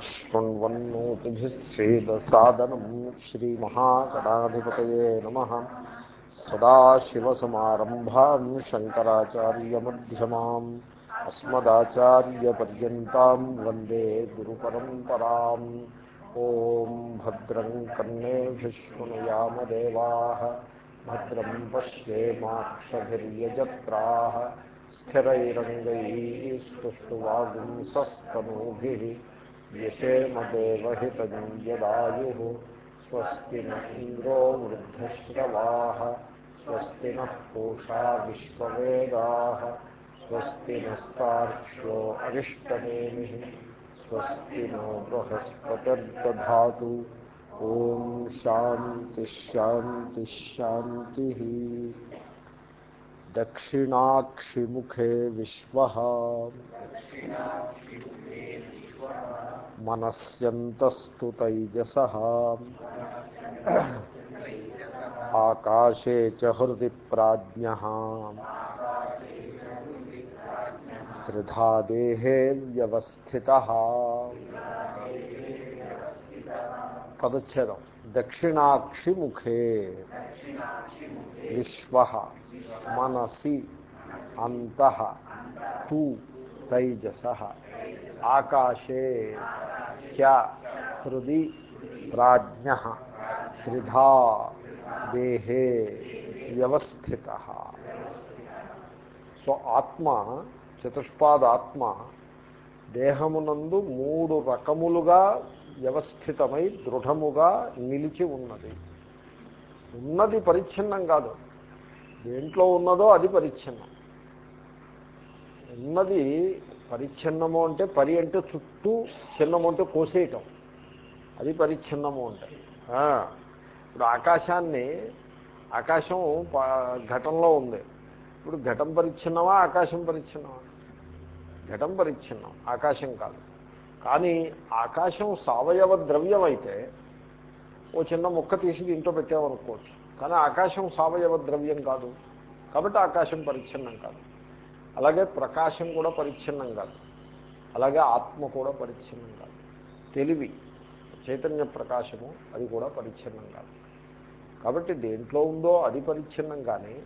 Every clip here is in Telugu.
शृण्वन्नोतिभिः सेदसादनम् श्रीमहाकराधिपतये नमः। सदाशिवसमारम्भान् शङ्कराचार्यमध्यमाम्, अस्मदाचार्यपर्यन्ताम् वंदे गुरुपरम्पराम्। ॐ भद्रम् कन्ने विष्णुयामदेवाः भद्रम् पश्येमाक्षभिर्यजत्राः स्थिरैरङ्गैः स्तुष्टुवागुंसस्तनूभिः व्यशेमदेवहितं यदायुः। स्वस्ति न इन्द्रो वृद्धश्रवाः, स्वस्ति नः पूषा विश्ववेदाः। स्वस्ति नस्तार्क्ष्यो अरिष्टनेमिः स्वस्ति नो बृहस्पतिर्दधातु। ॐ शान्तिश्शान्तिश्शान्तिः दक्षिणाक्षिमुखे विश्वः। मनस्यन्तस्तु तैजसः आकाशे च हृदि प्राज्ञः त्रिधा देहे व्यवस्थितः పదచ్ఛేదం దక్షిణాక్షిముఖే విశ్వ మనసి అంత తు తైజస ఆకాశే చ హృది ప్రాజ్ఞ త్రిధా దేహే వ్యవస్థిత. సో ఆత్మ చతుష్పాదాత్మ దేహమునందు మూడు రకములుగా వ్యవస్థితమై దృఢముగా నిలిచి ఉన్నది. ఉన్నది పరిచ్ఛిన్నం కాదు. దేంట్లో ఉన్నదో అది పరిచ్ఛిన్నం. ఉన్నది పరిచ్ఛిన్నము అంటే పరి అంటే చుట్టూ చిన్నము అంటే కోసేయటం. అది పరిచ్ఛిన్నము అంటే. ఇప్పుడు ఆకాశాన్ని ఆకాశం ఘటంలో ఉంది. ఇప్పుడు ఘటం పరిచ్ఛిన్నమా ఆకాశం పరిచ్ఛిన్నమా? ఘటం పరిచ్ఛిన్నం ఆకాశం కాదు. కానీ ఆకాశం సావయవ ద్రవ్యం అయితే ఓ చిన్న ముక్క తీసి దీంట్లో పెట్టామనుకోవచ్చు. కానీ ఆకాశం సావయవ ద్రవ్యం కాదు. కాబట్టి ఆకాశం పరిచ్ఛిన్నం కాదు. అలాగే ప్రకాశం కూడా పరిచ్ఛిన్నం కాదు. అలాగే ఆత్మ కూడా పరిచ్ఛిన్నం కాదు. తెలివి చైతన్య ప్రకాశము అది కూడా పరిచ్ఛిన్నం కాదు. కాబట్టి దేంట్లో ఉందో అది పరిచ్ఛిన్నం కానీ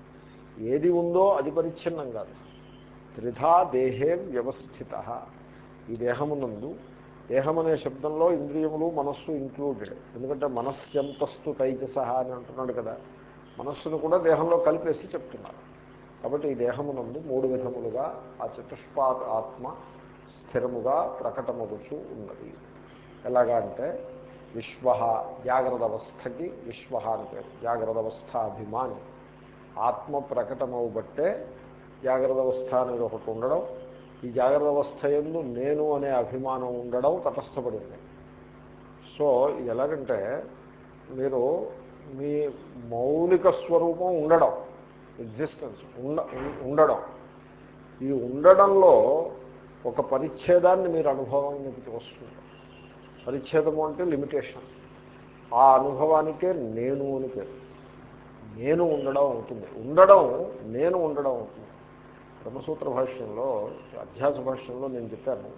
ఏది ఉందో అది పరిచ్ఛిన్నం కాదు. త్రిధా దేహే వ్యవస్థిత. ఈ దేహమునందు దేహం అనే శబ్దంలో ఇంద్రియములు మనస్సు ఇంక్లూడెడ్ ఎందుకంటే మనస్యంతస్తు తైజస అని అంటున్నాడు కదా మనస్సును కూడా దేహంలో కలిపేసి చెప్తున్నారు. కాబట్టి ఈ దేహమునందు మూడు విధములుగా ఆ చతుష్పాద ఆత్మ స్థిరముగా ప్రకటమగుచు ఉన్నది. ఎలాగా అంటే విశ్వ జాగ్రత్త అవస్థకి విశ్వ అని పేరు. జాగ్రత్త అవస్థ అభిమాని ఆత్మ ప్రకటమవు బట్టే జాగ్రత్త అవస్థ అనేది ఒకటి ఉండడం ఈ జాగ్రత్త అవస్థ ఎందు నేను అనే అభిమానం ఉండడం తటస్థపడింది. సో ఇది ఎలాగంటే మీరు మీ మౌలిక స్వరూపం ఉండడం. ఎగ్జిస్టెన్స్ ఉండ ఉండడం. ఈ ఉండడంలో ఒక పరిచ్ఛేదాన్ని మీరు అనుభవానికి వస్తుంది పరిచ్ఛేదము అంటే లిమిటేషన్ ఆ అనుభవానికే నేను అని పేరు. నేను ఉండడం అవుతుంది. ఉండడం నేను ఉండడం అవుతుంది. బ్రహ్మసూత్ర భాష్యంలో అధ్యాస భాష్యంలో నేను చెప్పాను.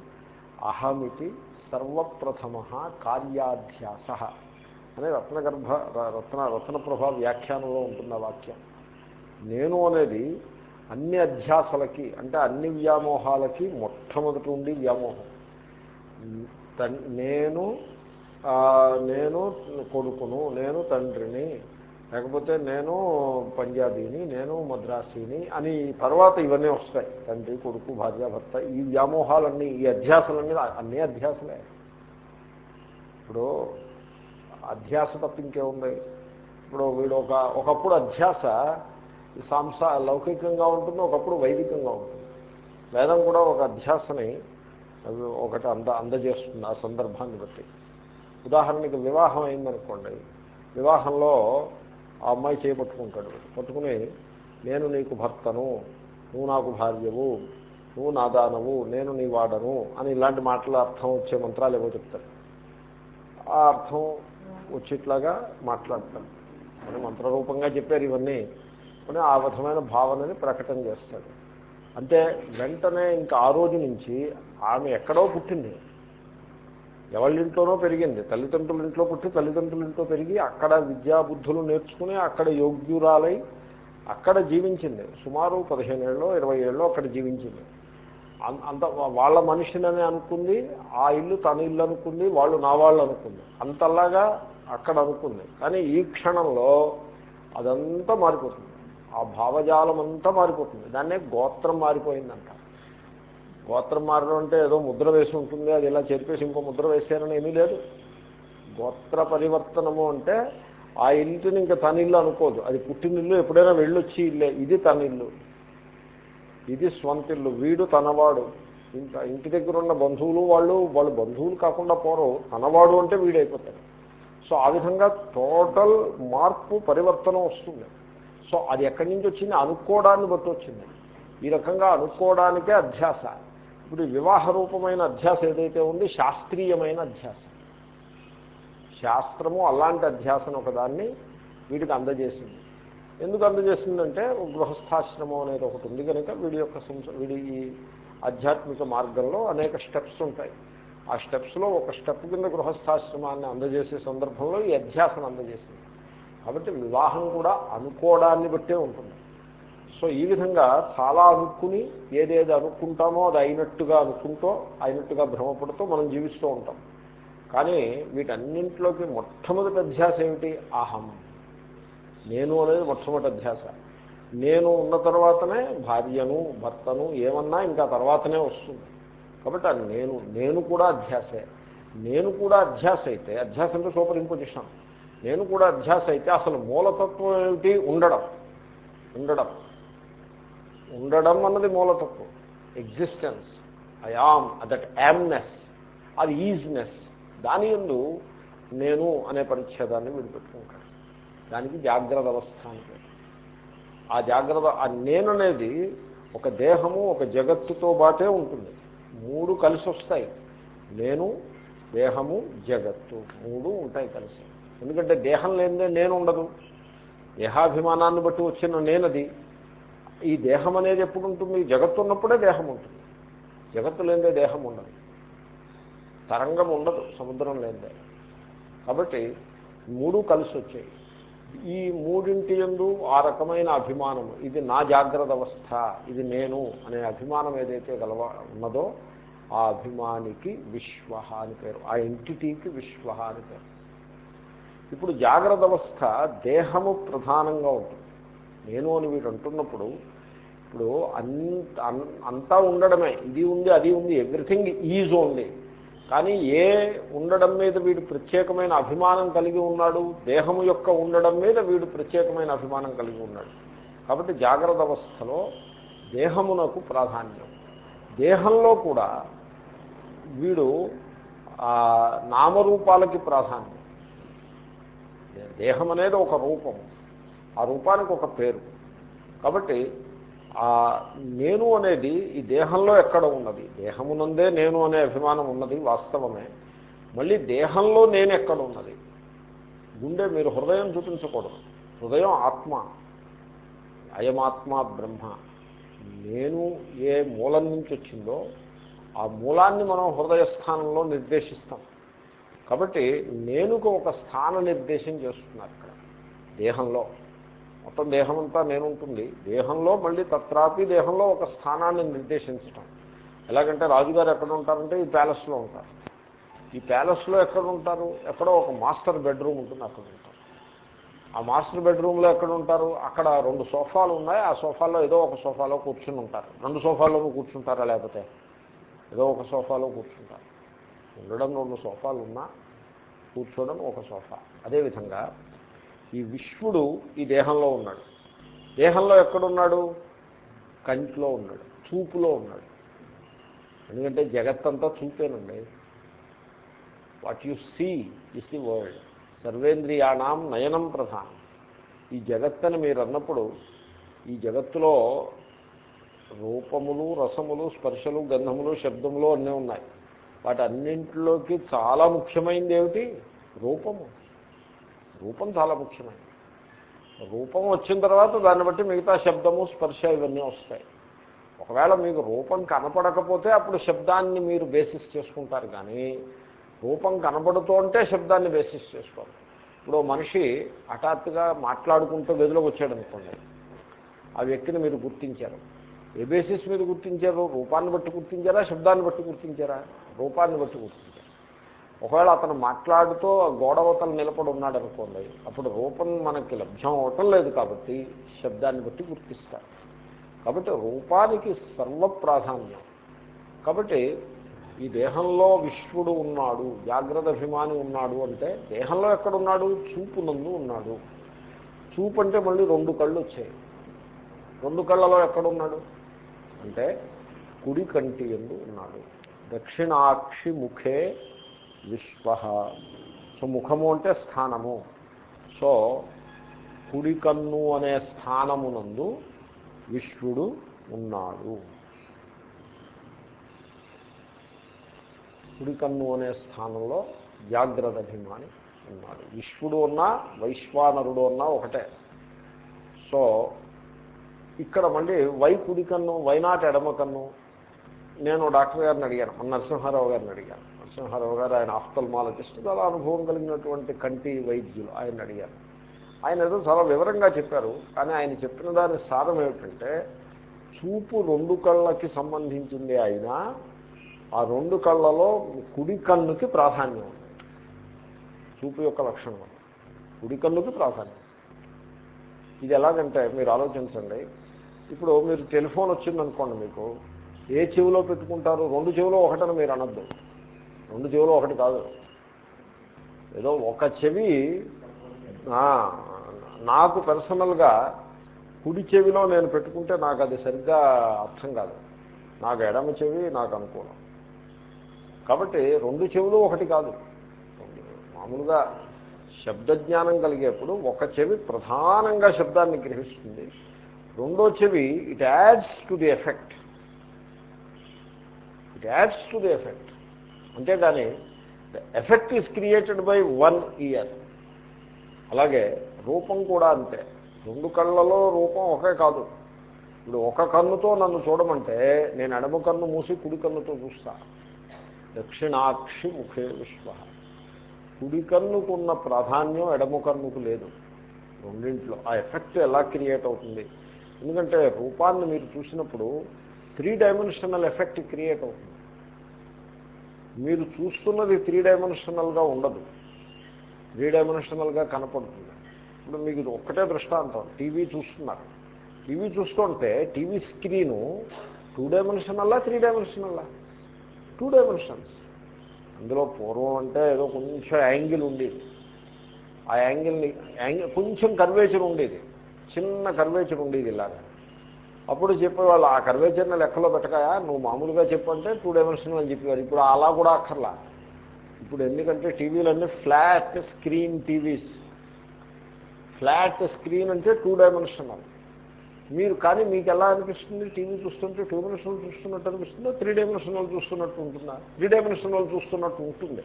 అహమితి సర్వప్రథమ కార్యాధ్యాస. అనే రత్నగర్భ రత్న రత్నప్రభ వ్యాఖ్యానంలో ఉంటున్న వాక్యం. నేను అనేది అన్ని అధ్యాసలకి అంటే అన్ని వ్యామోహాలకి మొట్టమొదటి ఉండి వ్యామోహం. నేను నేను కొడుకును నేను తండ్రిని లేకపోతే నేను పంజాబీని నేను మద్రాసీని అని తర్వాత ఇవన్నీ వస్తాయి. తండ్రి కొడుకు భార్య భర్త ఈ వ్యామోహాలన్నీ ఈ అధ్యాసలన్నీ అన్నీ అధ్యాసలే. ఇప్పుడు అధ్యాస తప్ప ఇంకేముంది? ఇప్పుడు వీడు ఒక ఒకప్పుడు అధ్యాస సాంస లౌకికంగా ఉంటుంది ఒకప్పుడు వైదికంగా ఉంటుంది. వేదం కూడా ఒక అధ్యాసని ఒకటి అంద అందజేస్తుంది ఆ సందర్భాన్ని బట్టి. ఉదాహరణకి వివాహం అయిందనుకోండి వివాహంలో ఆ అమ్మాయి చేపట్టుకుంటాడు పట్టుకుని నేను నీకు భర్తను నువ్వు నాకు భార్యవు నువ్వు నా దానవు నేను నీ వాడను అని ఇలాంటి మాటల అర్థం వచ్చే మంత్రాలు ఏవో చెప్తాడు ఆ అర్థం వచ్చేట్లాగా మాట్లాడతాడు అని మంత్రరూపంగా చెప్పారు ఇవన్నీ. అని ఆ విధమైన భావనని ప్రకటన చేస్తాడు. అంటే వెంటనే ఇంకా ఆ రోజు నుంచి ఆమె ఎక్కడో పుట్టింది. ఎవళ్ళింట్లోనో పెరిగింది. తల్లిదండ్రుల ఇంట్లో పుట్టి తల్లిదండ్రుల ఇంట్లో పెరిగి అక్కడ విద్యాబుద్ధులు నేర్చుకుని అక్కడ యోగ్యురాలై అక్కడ జీవించింది. సుమారు పదిహేను ఏళ్ళు ఇరవై ఏళ్ళు అక్కడ జీవించింది. అంత వాళ్ళ మనిషినని అనుకుంది. ఆ ఇల్లు తన ఇల్లు అనుకుంది. వాళ్ళు నా వాళ్ళు అనుకుంది. అంతలాగా అక్కడ అనుకుంది. కానీ ఈ క్షణంలో అదంతా మారిపోతుంది. ఆ భావజాలం అంతా మారిపోతుంది. దాన్నే గోత్రం మారిపోయిందంట. గోత్రం మారడం అంటే ఏదో ముద్ర వేసి ఉంటుంది అది ఇలా చెరిపేసి ఇంకో ముద్ర వేసారని ఏమీ లేదు. గోత్ర పరివర్తనము అంటే ఆ ఇంటిని ఇంకా తన ఇల్లు అనుకోదు. అది పుట్టినిల్లు ఎప్పుడైనా వెళ్ళొచ్చి ఇల్లే. ఇది తన ఇల్లు. ఇది స్వంత ఇల్లు. వీడు తనవాడు. ఇంత ఇంటి దగ్గర ఉన్న బంధువులు వాళ్ళు వాళ్ళు బంధువులు కాకుండా పోరు. తనవాడు అంటే వీడైపోతాడు. సో ఆ విధంగా టోటల్ మార్పు పరివర్తనం వస్తుంది. సో అది ఎక్కడి నుంచి వచ్చింది? అనుకోవడాన్ని బట్టి వచ్చింది. ఈ రకంగా అనుకోవడానికే అధ్యాస. ఇప్పుడు వివాహ రూపమైన అధ్యాస ఏదైతే ఉంది? శాస్త్రీయమైన అధ్యాస. శాస్త్రము అలాంటి అధ్యాసను ఒకదాన్ని వీడికి అందజేసింది. ఎందుకు అందజేసిందంటే గృహస్థాశ్రమం అనేది ఒకటి ఉంది. కనుక వీడి యొక్క వీడి ఈ ఆధ్యాత్మిక మార్గంలో అనేక స్టెప్స్ ఉంటాయి. ఆ స్టెప్స్లో ఒక స్టెప్ కింద గృహస్థాశ్రమాన్ని అందజేసే సందర్భంలో ఈ అధ్యాసను అందజేసింది. కాబట్టి వివాహం కూడా అనుకోవడాన్ని బట్టే ఉంటుంది. సో ఈ విధంగా చాలా అనుకుని ఏదేది అనుకుంటామో అది అయినట్టుగా అనుకుంటూ అయినట్టుగా భ్రమపడుతూ మనం జీవిస్తూ ఉంటాం. కానీ వీటన్నింటిలోకి మొట్టమొదటి అధ్యాస ఏమిటి? అహం. నేను అనేది మొట్టమొదటి అధ్యాస నేను ఉన్న తర్వాతనే భార్యను భర్తను ఏమన్నా ఇంకా తర్వాతనే వస్తుంది. కాబట్టి నేను నేను కూడా అధ్యాసే నేను కూడా అధ్యాస అయితే అధ్యాస అంటే సూపర్ ఇంపోజిషన్. నేను కూడా అధ్యాస అయితే అసలు మూలతత్వం ఏమిటి? ఉండడం. ఉండడం. ఉండడం అన్నది మూలతత్వం. Existence I am that amness అది ఈజ్నెస్ దాని ఎందు నేను అనే పరిచ్ఛేదాన్ని విడిపెట్టుకుంటాడు దానికి జాగ్రత్త అవస్థ అని ఆ జాగ్రత్త ఆ నేను అనేది ఒక దేహము ఒక జగత్తుతో బాటే ఉంటుంది. మూడు కలిసి వస్తాయి నేను దేహము జగత్తు. మూడు ఉంటాయి కలిసి. ఎందుకంటే దేహం లేనిదే నేను ఉండదు. దేహాభిమానాన్ని బట్టి వచ్చిన నేనది. ఈ దేహం అనేది ఎప్పుడు ఉంటుంది జగత్తు ఉన్నప్పుడే దేహం ఉంటుంది. జగత్తు లేనిదే దేహం ఉండదు. తరంగం ఉండదు సముద్రం లేనిదే. కాబట్టి మూడు కలిసి వచ్చాయి. ఈ మూడింటి ఎందు ఆ రకమైన అభిమానం ఇది నా జాగ్రత్త అవస్థ ఇది నేను అనే అభిమానం ఏదైతే గలవ ఉన్నదో ఆ అభిమానికి విశ్వ అని పేరు. ఆ ఎంటిటీకి విశ్వ అని పేరు. ఇప్పుడు జాగ్రత్త అవస్థ దేహము ప్రధానంగా ఉంటుంది. నేను అని వీడు అంటున్నప్పుడు ఇప్పుడు అంత అన్- అంతా ఉండడమే ఇది ఉంది అది ఉంది ఎవ్రీథింగ్ ఈజ్ ఓన్లీ. కానీ ఏ ఉండడం మీద వీడు ప్రత్యేకమైన అభిమానం కలిగి ఉన్నాడు దేహము యొక్క ఉండడం మీద వీడు ప్రత్యేకమైన అభిమానం కలిగి ఉన్నాడు. కాబట్టి జాగ్రత్త అవస్థలో దేహమునకు ప్రాధాన్యం. దేహంలో కూడా వీడు నామరూపాలకి ప్రాధాన్యం. దేహం అనేది ఒక రూపం ఆ రూపానికి ఒక పేరు. కాబట్టి ఆ నేను అనేది ఈ దేహంలో ఎక్కడ ఉన్నది? దేహమునందే నేను అనే అభిమానం ఉన్నది వాస్తవమే. మళ్ళీ దేహంలో నేను ఎక్కడ ఉన్నది? గుండె మీరు హృదయం చూపించకూడదు. హృదయం ఆత్మ. అయమాత్మ బ్రహ్మ. నేను ఏ మూలం నుంచి వచ్చిందో ఆ మూలాన్ని మనం హృదయ స్థానంలో నిర్దేశిస్తాం. కాబట్టి నేనుకు ఒక స్థాన నిర్దేశం చేస్తున్నారు ఇక్కడ. దేహంలో. మొత్తం దేహం అంతా నేను ఉంటుంది దేహంలో మళ్ళీ తత్రాపి దేహంలో ఒక స్థానాన్ని నిర్దేశించటం. ఎలాగంటే రాజుగారు ఎక్కడ ఉంటారంటే ఈ ప్యాలెస్లో ఉంటారు. ఈ ప్యాలెస్లో ఎక్కడ ఉంటారు ఎక్కడో ఒక మాస్టర్ బెడ్రూమ్ ఉంటుంది అక్కడ ఉంటారు. ఆ మాస్టర్ బెడ్రూమ్లో ఎక్కడ ఉంటారు అక్కడ రెండు సోఫాలు ఉన్నాయి. ఆ సోఫాలో ఏదో ఒక సోఫాలో కూర్చుని ఉంటారు. రెండు సోఫాల్లోనూ కూర్చుంటారా లేకపోతే? ఏదో ఒక సోఫాలో కూర్చుంటారు. ఉండడం రెండు సోఫాలు ఉన్నా కూర్చోవడం ఒక సోఫా. అదేవిధంగా ఈ విశ్వడు ఈ దేహంలో ఉన్నాడు. దేహంలో ఎక్కడున్నాడు? కంట్లో ఉన్నాడు. చూపులో ఉన్నాడు. ఎందుకంటే జగత్తంతా చూపేనండి. What you see is the world. సర్వేంద్రియాణం నయనం ప్రధానం. ఈ జగత్తని మీరు అన్నప్పుడు ఈ జగత్తులో రూపములు రసములు స్పర్శలు గంధములు శబ్దములు అన్నీ ఉన్నాయి. వాటి అన్నింటిలోకి చాలా ముఖ్యమైనది ఏమిటి రూపము. రూపం చాలా ముఖ్యమైనది. రూపం వచ్చిన తర్వాత దాన్ని బట్టి మిగతా శబ్దము స్పర్శ ఇవన్నీ వస్తాయి. ఒకవేళ మీకు రూపం కనపడకపోతే అప్పుడు శబ్దాన్ని మీరు బేసిస్ చేసుకుంటారు కానీ రూపం కనబడుతుంటే శబ్దాన్ని బేసిస్ చేసుకోవాలి ఇప్పుడు మనిషి హఠాత్తుగా మాట్లాడుకుంటూ గదిలోకి వచ్చాడు అనుకోండి. ఆ వ్యక్తిని మీరు గుర్తించారు. ఏ బేసిస్ మీద గుర్తించారు? రూపాన్ని బట్టి గుర్తించారా? శబ్దాన్ని బట్టి గుర్తించారా? రూపాన్ని బట్టి కూర్చుంటాయి ఒకవేళ అతను మాట్లాడుతూ ఆ గోడవతలు నిలబడి ఉన్నాడు అనుకోండి అప్పుడు రూపం మనకి లభ్యం అవటం లేదు కాబట్టి శబ్దాన్ని బట్టి గుర్తిస్తారు. కాబట్టి రూపానికి సర్వ ప్రాధాన్యం కాబట్టి ఈ దేహంలో విశ్వడు ఉన్నాడు జాగ్రత్త అభిమాని ఉన్నాడు అంటే దేహంలో ఎక్కడున్నాడు? చూపు నందు ఉన్నాడు. చూపు అంటే మళ్ళీ రెండు కళ్ళు వచ్చాయి. రెండు కళ్ళలో ఎక్కడున్నాడు? అంటే కుడి కంటి ఎందు ఉన్నాడు. దక్షిణాక్షి ముఖే విశ్వ. సో ముఖము అంటే స్థానము. సో కుడికన్ను అనే స్థానమునందు విశ్వడు ఉన్నాడు. కుడికన్ను అనే స్థానంలో జాగ్రత్త అభిమాని ఉన్నాడు. విశ్వడు ఉన్నా వైశ్వానరుడు ఉన్నా ఒకటే. సో ఇక్కడ మళ్ళీ వై కుడికన్ను వైనాట్ ఎడమ కన్ను నేను డాక్టర్ గారిని అడిగాను మన నరసింహారావు గారిని అడిగాను. నరసింహారావు గారు ఆయన ఆఫ్తల్మాలజిస్ట్ చాలా అనుభవం కలిగినటువంటి కంటి వైద్యులు ఆయన అడిగారు. ఆయన ఏదో చాలా వివరంగా చెప్పారు కానీ ఆయన చెప్పిన దాని సారం ఏమిటంటే చూపు రెండు కళ్ళకి సంబంధించింది అయినా ఆ రెండు కళ్ళలో కుడి కన్నుకి ప్రాధాన్యం ఉంది. చూపు యొక్క లక్షణం కుడి కన్నుకి ప్రాధాన్యం. ఇది ఎలాగంటే మీరు ఆలోచించండి. ఇప్పుడు మీరు టెలిఫోన్ వచ్చిందనుకోండి మీకు ఏ చెవిలో పెట్టుకుంటారు? రెండు చెవిలో ఒకటని మీరు అనద్దు. రెండు చెవిలో ఒకటి కాదు. ఏదో ఒక చెవి నాకు పర్సనల్గా కుడి చెవిలో నేను పెట్టుకుంటే నాకు అది సరిగ్గా అర్థం కాదు. నాకు ఎడమ చెవి నాకు అనుకూలం. కాబట్టి రెండు చెవులు ఒకటి కాదు. మామూలుగా శబ్దజ్ఞానం కలిగేప్పుడు ఒక చెవి ప్రధానంగా శబ్దాన్ని గ్రహిస్తుంది. రెండో చెవి it adds to the effect it adds to the effect అంతేగాని the effect is created by one ear అలాగే రూపం కూడా అంతే. రెండు కళ్ళలో రూపం ఒకే కాదు. ఇప్పుడు ఒక కన్నుతో నన్ను చూడమంటే నేను ఎడమ కన్ను మూసి కుడి కన్నుతో చూస్తా. దక్షిణాక్షి ముఖే విశ్వ. కుడి కన్నుకున్న ప్రాధాన్యం ఎడమ కన్నుకు లేదు. రెండింట్లో. ఆ ఎఫెక్ట్ ఎలా క్రియేట్ అవుతుంది? ఎందుకంటే రూపాన్ని మీరు చూసినప్పుడు త్రీ డైమెన్షనల్ ఎఫెక్ట్ క్రియేట్ అవుతుంది. మీరు చూస్తున్నది త్రీ డైమెన్షనల్గా ఉండదు. త్రీ డైమెన్షనల్గా కనపడుతుంది. ఇప్పుడు మీకు ఇది ఒక్కటే దృష్టాంతం. టీవీ చూస్తున్నారు. టీవీ చూస్తుంటే టీవీ స్క్రీను టూ డైమెన్షనల్లా త్రీ డైమెన్షనల్లా టూ డైమెన్షన్స్ అందులో పూర్వం అంటే ఏదో కొంచెం యాంగిల్ ఉండేది. ఆ యాంగిల్ని యాంగిల్ కొంచెం కర్వేచర్ ఉండేది. చిన్న కర్వేచర్ ఉండేది ఇలాగా. అప్పుడు చెప్పేవాళ్ళు ఆ కర్వేచర్ని లెక్కలో పెట్టకాయా? నువ్వు మామూలుగా చెప్పంటే టూ డైమెన్షన్ అని చెప్పేవారు. ఇప్పుడు అలా కూడా అక్కర్లా. ఇప్పుడు ఎందుకంటే టీవీలన్నీ flat screen TVs flat screen అంటే టూ డైమెన్షనల్ మీరు కానీ మీకు ఎలా అనిపిస్తుంది? టీవీ చూస్తుంటే టూ డైమెన్షనల్ చూస్తున్నట్టు అనిపిస్తుందో? త్రీ డైమెన్షనల్ చూస్తున్నట్టు ఉంటుందా? త్రీ డైమెన్షనల్ చూస్తున్నట్టు ఉంటుంది.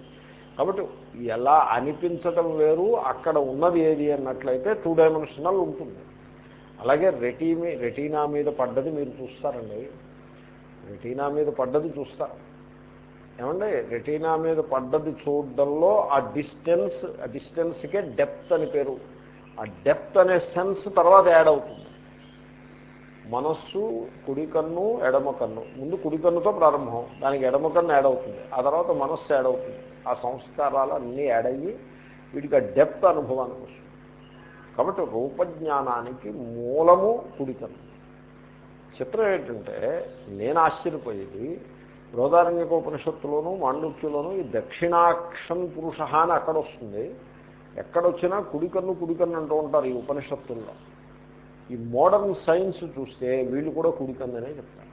కాబట్టి ఎలా అనిపించటం వేరు అక్కడ ఉన్నది ఏది అన్నట్లయితే టూ డైమెన్షనల్ ఉంటుంది. అలాగే రెటీమి రెటీనా మీద పడ్డది మీరు చూస్తారండి. రెటీనా మీద పడ్డది చూస్తారు. ఏమండి? రెటీనా మీద పడ్డది చూడడంలో ఆ డిస్టెన్స్ ఆ డిస్టెన్స్కే డెప్త్ అని పేరు. ఆ డెప్త్ అనే సెన్స్ తర్వాత యాడ్ అవుతుంది. మనస్సు కుడి కన్ను ఎడమ కన్ను. ముందు కుడి కన్నుతో ప్రారంభం దానికి ఎడమ కన్ను యాడ్ అవుతుంది. ఆ తర్వాత మనస్సు యాడ్ అవుతుంది. ఆ సంస్కారాలు అన్నీ యాడ్ అయ్యి వీటికి ఆ డెప్త్ అనుభవానికి వస్తుంది. కాబట్టి రూపజ్ఞానానికి మూలము కుడితనం. చిత్రం ఏంటంటే నేను ఆశ్చర్యపోయేది బృహదారణ్యకోపనిషత్తులోను మాండుక్యులోను ఈ దక్షిణాక్షం పురుష అని అక్కడ వస్తుంది. ఎక్కడొచ్చినా కుడికన్ను కుడికన్ను అంటూ ఉంటారు ఈ ఉపనిషత్తుల్లో. ఈ మోడర్న్ సైన్స్ చూస్తే వీళ్ళు కూడా కుడికన్ననే చెప్తారు.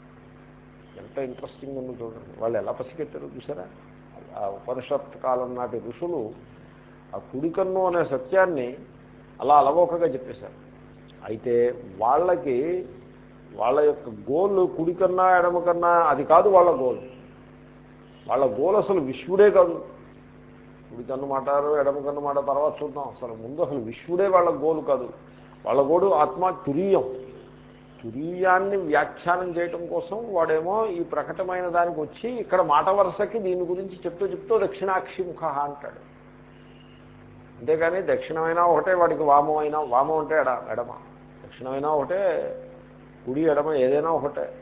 ఎంత ఇంట్రెస్టింగ్ ఉందో చూడండి. వాళ్ళు ఎలా పసిగట్టారో చూసారా? ఆ ఉపనిషత్ కాలం నాటి ఋషులు ఆ కుడికన్ను అనే సత్యాన్ని అలా అలవోకగా చెప్పేశారు. అయితే వాళ్ళకి వాళ్ళ యొక్క గోల్ కుడి కన్నా ఎడమ కన్నా అది కాదు వాళ్ళ గోల్. వాళ్ళ గోల్ అసలు విశ్వడే కాదు. కుడికన్ను మాటారు ఎడమకన్ను మాట తర్వాత చూద్దాం. అసలు ముందు అసలు విశ్వడే వాళ్ళ గోలు కాదు. వాళ్ళ గోడు ఆత్మ తురీయం. తురీయాన్ని వ్యాఖ్యానం చేయటం కోసం వాడేమో ఈ ప్రకటమైన దానికి వచ్చి ఇక్కడ మాట వరుసకి దీని గురించి చెప్తూ చెప్తూ దక్షిణాక్షి ముఖ అంటాడు. అంతేకాని దక్షిణమైనా ఒకటే వాడికి వామం అయినా వామం అంటే ఎడ ఎడమ. దక్షిణమైనా ఒకటే కుడి ఎడమ ఏదైనా ఒకటే.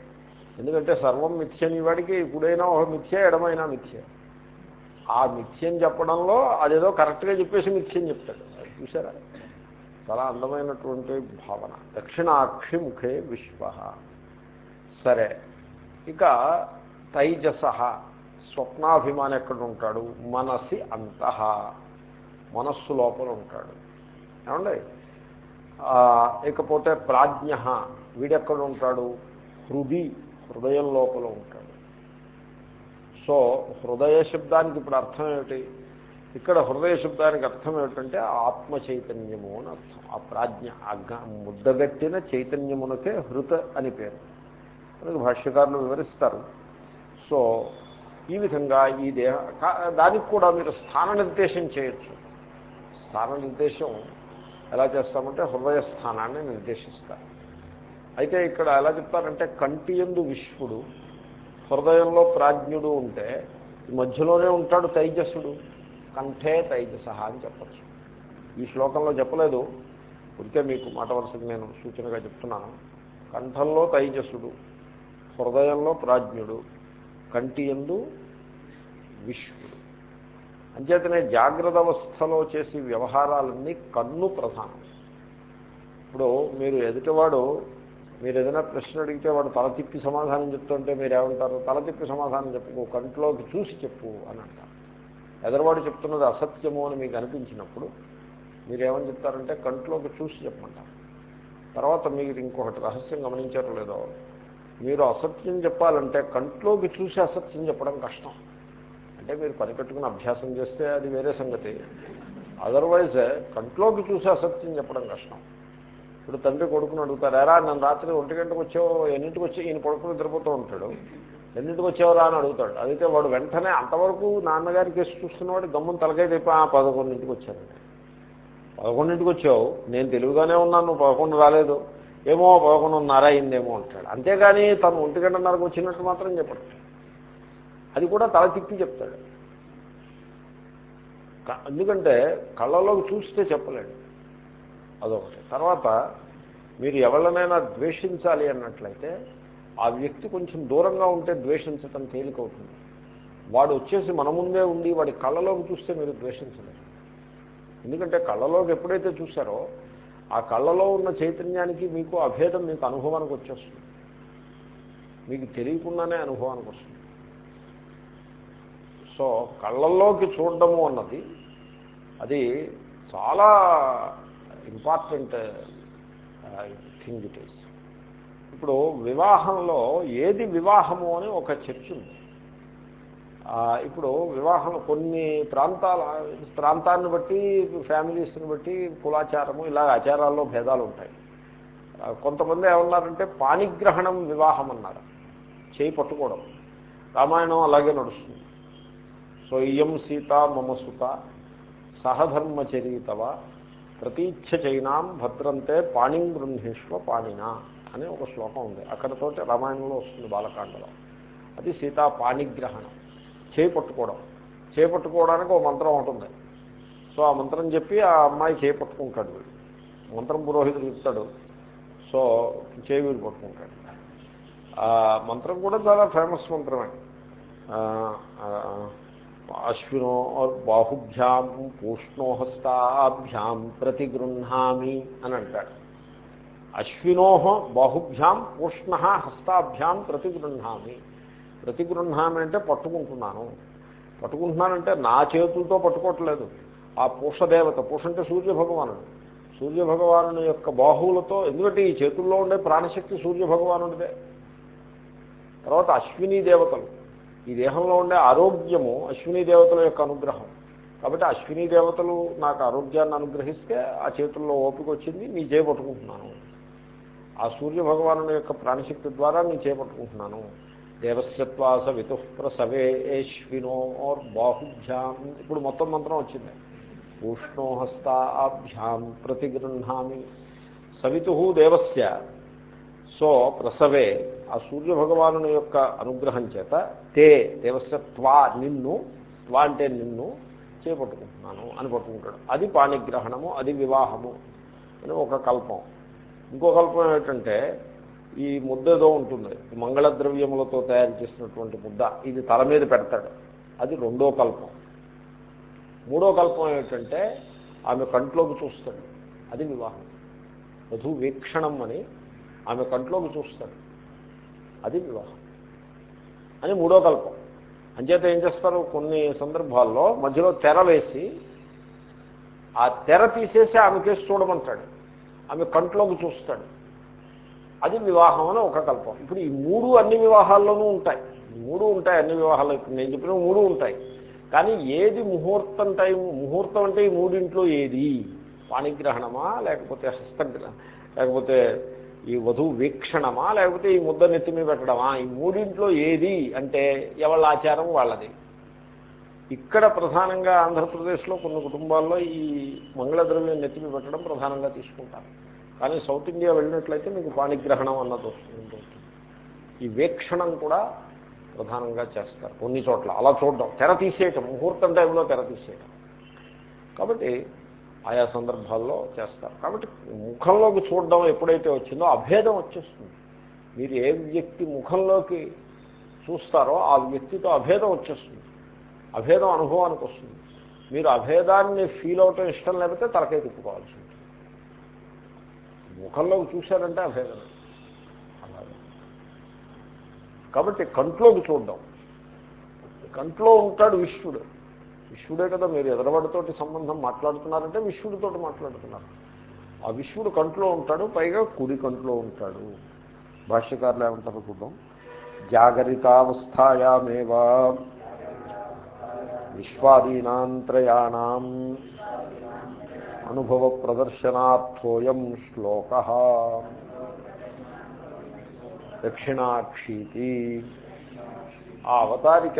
ఎందుకంటే సర్వం మిథ్యని వాడికి కుడైనా ఒక మిథ్య ఎడమైనా మిథ్య. ఆ మిథ్యం చెప్పడంలో అదేదో కరెక్ట్గా చెప్పేసి మిథ్యం చెప్తాడు. చూసారా చాలా అందమైనటువంటి భావన. దక్షిణాక్షి ముఖే విశ్వ. సరే. ఇక తైజస. స్వప్నాభిమాని ఎక్కడ ఉంటాడు? మనసి అంతః. మనస్సు లోపల ఉంటాడు. ఏమండి? ఇకపోతే ప్రాజ్ఞ వీడెక్కడ ఉంటాడు? హృది హృదయం లోపల ఉంటాడు. సో హృదయ శబ్దానికి ఇప్పుడు అర్థం ఏమిటి? ఇక్కడ హృదయ శబ్దానికి అర్థం ఏమిటంటే ఆత్మ చైతన్యము అని అర్థం. ఆ ప్రాజ్ఞ ముద్దగట్టిన చైతన్యమునకే హృత అని పేరు. అందుకు భాష్యకారులు వివరిస్తారు. సో ఈ విధంగా ఈ దేహ దానికి కూడా మీరు స్థాన నిర్దేశం చేయొచ్చు. స్థాన నిర్దేశం ఎలా చేస్తామంటే హృదయ స్థానాన్ని నిర్దేశిస్తారు. అయితే ఇక్కడ ఎలా చెప్తారంటే కంటి ఎందు విశ్వడు హృదయంలో ప్రాజ్ఞుడు ఉంటే మధ్యలోనే ఉంటాడు తైజస్సుడు కంఠే తైజస అని చెప్పచ్చు. ఈ శ్లోకంలో చెప్పలేదు. ఉంటే మీకు మాట వరుసకి నేను సూచనగా చెప్తున్నాను. కంఠంలో తైజస్సుడు హృదయంలో ప్రాజ్ఞుడు కంటి ఎందు విశ్వడు అంచేతనే జాగ్రత్త అవస్థలో చేసే వ్యవహారాలన్నీ కన్ను ప్రధానం. ఇప్పుడు మీరు ఎదుటివాడు మీరు ఏదైనా ప్రశ్న అడిగితే వాడు తల తిప్పి సమాధానం చెప్తుంటే మీరు ఏమంటారు తల తిప్పి సమాధానం చెప్పు కంట్లోకి చూసి చెప్పు అని అంటారు. ఎదరవాడు చెప్తున్నది అసత్యము అని మీకు అనిపించినప్పుడు మీరేమని చెప్తారంటే కంట్లోకి చూసి చెప్పమంటారు. తర్వాత మీరు ఇంకొకటి రహస్యం గమనించారో లేదో మీరు అసత్యం చెప్పాలంటే కంట్లోకి చూసి అసత్యం చెప్పడం కష్టం. అంటే మీరు పని పెట్టుకుని అభ్యాసం చేస్తే అది వేరే సంగతి. అదర్వైజ్ కంట్లోకి చూసి అసత్యం చెప్పడం కష్టం. ఇప్పుడు తండ్రి కొడుకుని అడుగుతారు ఎరా నన్ను రాత్రి ఒంటి గంటకు వచ్చావు ఎన్నింటికి వచ్చి ఈయన కొడుకుని నిద్రపోతూ ఉంటాడు. ఎన్నింటికి వచ్చేవరా? అని అడుగుతాడు. అయితే వాడు వెంటనే అంతవరకు నాన్నగారి కేసు చూస్తున్నవాడు గమ్మున తలకాయ తలకై ఆ పదకొండింటికి వచ్చానండి పదకొండింటికి వచ్చావు? నేను తెలుగుగానే ఉన్నాను నువ్వు పదకొండు రాలేదు. ఏమో పదకొండున్నర అయిందేమో అంటాడు. అంతేగాని తను ఒంటి గంటన్నరకు వచ్చినట్టు మాత్రం చెప్పడు. అది కూడా తల తిప్పి చెప్తాడు. ఎందుకంటే కళ్ళలోకి చూస్తే చెప్పలేడు. అదొకటి. తర్వాత మీరు ఎవరినైనా ద్వేషించాలి అన్నట్లయితే ఆ వ్యక్తి కొంచెం దూరంగా ఉంటే ద్వేషించటం తేలికవుతుంది. వాడు వచ్చేసి మన ముందే ఉండి వాడి కళ్ళలోకి చూస్తే మీరు ద్వేషించలేరు. ఎందుకంటే కళ్ళలోకి ఎప్పుడైతే చూసారో ఆ కళ్ళలో ఉన్న చైతన్యానికి మీకు అభేదం మీకు అనుభవానికి వచ్చేస్తుంది. మీకు తెలియకుండానే అనుభవానికి వస్తుంది. సో కళ్ళల్లోకి చూడడము అన్నది అది చాలా ఇంపార్టెంట్ థింగ్ ఇట్ ఈస్. ఇప్పుడు వివాహంలో ఏది వివాహము అని ఒక చర్చ ఉంది. ఇప్పుడు వివాహం కొన్ని ప్రాంతాల ప్రాంతాన్ని బట్టి ఫ్యామిలీస్ని బట్టి కులాచారము ఇలా ఆచారాల్లో భేదాలు ఉంటాయి. కొంతమంది ఏమన్నారంటే పాణిగ్రహణం వివాహం అన్నారు. చేయి పట్టుకోవడం. రామాయణం అలాగే నడుస్తుంది. సో ఇయం సీత మమ సుత సహధర్మచరీతవ ప్రతీచ్ఛ చైనాం భద్రంతే పాణిం గృహేష్వ పాణినా అని ఒక శ్లోకం ఉంది. అక్కడతోటి రామాయణంలో వస్తుంది బాలకాండలో. అది సీతా పాణిగ్రహణం చేపట్టుకోవడం. చేపట్టుకోవడానికి ఒక మంత్రం ఉంటుంది సో ఆ మంత్రం చెప్పి ఆ అమ్మాయి చేపట్టుకుంటాడు వీడు. మంత్రం పురోహితుడు చెప్తాడు. సో చేయి వీడు పట్టుకుంటాడు. ఆ మంత్రం కూడా చాలా ఫేమస్ మంత్రమే. అశ్వినో బాహుభ్యాం పూష్ణోహస్తాభ్యాం ప్రతిగృహామి అని అంటాడు. అశ్వినోహ బాహుభ్యాం పూష్ణ హస్తాభ్యాం ప్రతి గృహామి ప్రతి గృహామి అంటే పట్టుకుంటున్నాను. పట్టుకుంటున్నానంటే నా చేతులతో పట్టుకోవట్లేదు. ఆ పూషదేవత పూష అంటే సూర్యభగవానుడు. సూర్యభగవాను యొక్క బాహువులతో ఎందుకంటే ఈ చేతుల్లో ఉండే ప్రాణశక్తి సూర్యభగవానుడిదే. తర్వాత అశ్వినీ దేవతలు. ఈ దేహంలో ఉండే ఆరోగ్యము అశ్విని దేవతల యొక్క అనుగ్రహం. కాబట్టి అశ్వినీ దేవతలు నాకు ఆరోగ్యాన్ని అనుగ్రహిస్తే ఆ చేతుల్లో ఓపిక వచ్చింది నీ చేపట్టుకుంటున్నాను ఆ సూర్య భగవాను యొక్క ప్రాణశక్తి ద్వారా నేను చేపట్టుకుంటున్నాను దేవస్యత్వాస వితుఃప్రసవేశ్వినో ఓర్ బాహుభ్యాం ఇప్పుడు మొత్తం మంత్రం వచ్చింది. ఉష్ణోహస్తాభ్యాం ప్రతిగృహామి. సవితు దేవస్య సో ప్రసవే. ఆ సూర్య భగవాను యొక్క అనుగ్రహం చేత తే దేవస్య త్వా నిన్ను త్వా అంటే నిన్ను చేపట్టుకుంటున్నాను అని పట్టుకుంటాడు. అది పాణిగ్రహణము అది వివాహము అని ఒక కల్పం. ఇంకో కల్పం ఏమిటంటే ఈ ముద్ద ఏదో ఉంటుంది. మంగళ ద్రవ్యములతో తయారు చేసినటువంటి ముద్ద ఇది తల మీద పెడతాడు. అది రెండో కల్పం. మూడో కల్పం ఏమిటంటే ఆమె కంట్లోకి చూస్తాడు. అది వివాహం. వధు వీక్షణం అని ఆమె కంట్లోకి చూస్తాడు. అది వివాహం. అని మూడో కల్పం. అంచేత ఏం చేస్తారు? కొన్ని సందర్భాల్లో మధ్యలో తెర వేసి ఆ తెర తీసేసి ఆమె కేసు చూడమంటాడు. ఆమె కంట్లోకి చూస్తాడు. అది వివాహం అని ఒక కల్పం. ఇప్పుడు ఈ మూడు అన్ని వివాహాల్లోనూ ఉంటాయి. మూడు ఉంటాయి అన్ని వివాహాల్లో. ఇప్పుడు నేను చెప్పిన మూడు ఉంటాయి. కానీ ఏది ముహూర్తం టైం? ముహూర్తం అంటే ఈ మూడింట్లో ఏది? పాణిగ్రహణమా? లేకపోతే హస్తగ్రహ లేకపోతే ఈ వధువు వీక్షణమా లేకపోతే ఈ ముద్ద నెత్తి మీద పెట్టడమా? ఈ మూడింట్లో ఏది అంటే ఎవళ్ళ ఆచారం వాళ్ళది. ఇక్కడ ప్రధానంగా ఆంధ్రప్రదేశ్లో కొన్ని కుటుంబాల్లో ఈ మంగళద్రవ్యం నెత్తి మీద పెట్టడం ప్రధానంగా తీసుకుంటారు. కానీ సౌత్ ఇండియా వెళ్ళినట్లయితే మీకు పాణిగ్రహణం అన్నది వస్తుంది. ఈ వీక్షణం కూడా ప్రధానంగా చేస్తారు. కొన్ని చోట్ల అలా చూడడం. తెర తీసేయటం. ముహూర్తం టైంలో తెర తీసేయటం. కాబట్టి ఆయా సందర్భాల్లో చేస్తారు. కాబట్టి ముఖంలోకి చూడడం ఎప్పుడైతే వచ్చిందో అభేదం వచ్చేస్తుంది. మీరు ఏ వ్యక్తి ముఖంలోకి చూస్తారో ఆ వ్యక్తితో అభేదం వచ్చేస్తుంది. అభేదం అనుభవానికి వస్తుంది. మీరు అభేదాన్ని ఫీల్ అవటం ఇష్టం లేకపోతే తలకై తిప్పుకోవాల్సి ఉంటుంది. ముఖంలోకి చూశారంటే అభేదం అలాగే. కాబట్టి కంట్లోకి చూడడం. కంట్లో ఉంటాడు విశ్వడు విశ్వడే కదా మీరు ఎదరవాడితోటి సంబంధం మాట్లాడుతున్నారంటే విశ్వడితోటి మాట్లాడుతున్నారు. ఆ విశ్వడు కంట్లో ఉంటాడు పైగా కుడి కంట్లో ఉంటాడు. భాష్యకారులు ఏమంటారు చూద్దాం. జాగరితావస్థాయామేవా విశ్వాదీనాంత్రయాణం అనుభవ ప్రదర్శనార్థోయం శ్లోక. దక్షిణాక్షీతి. ఆ అవతారిక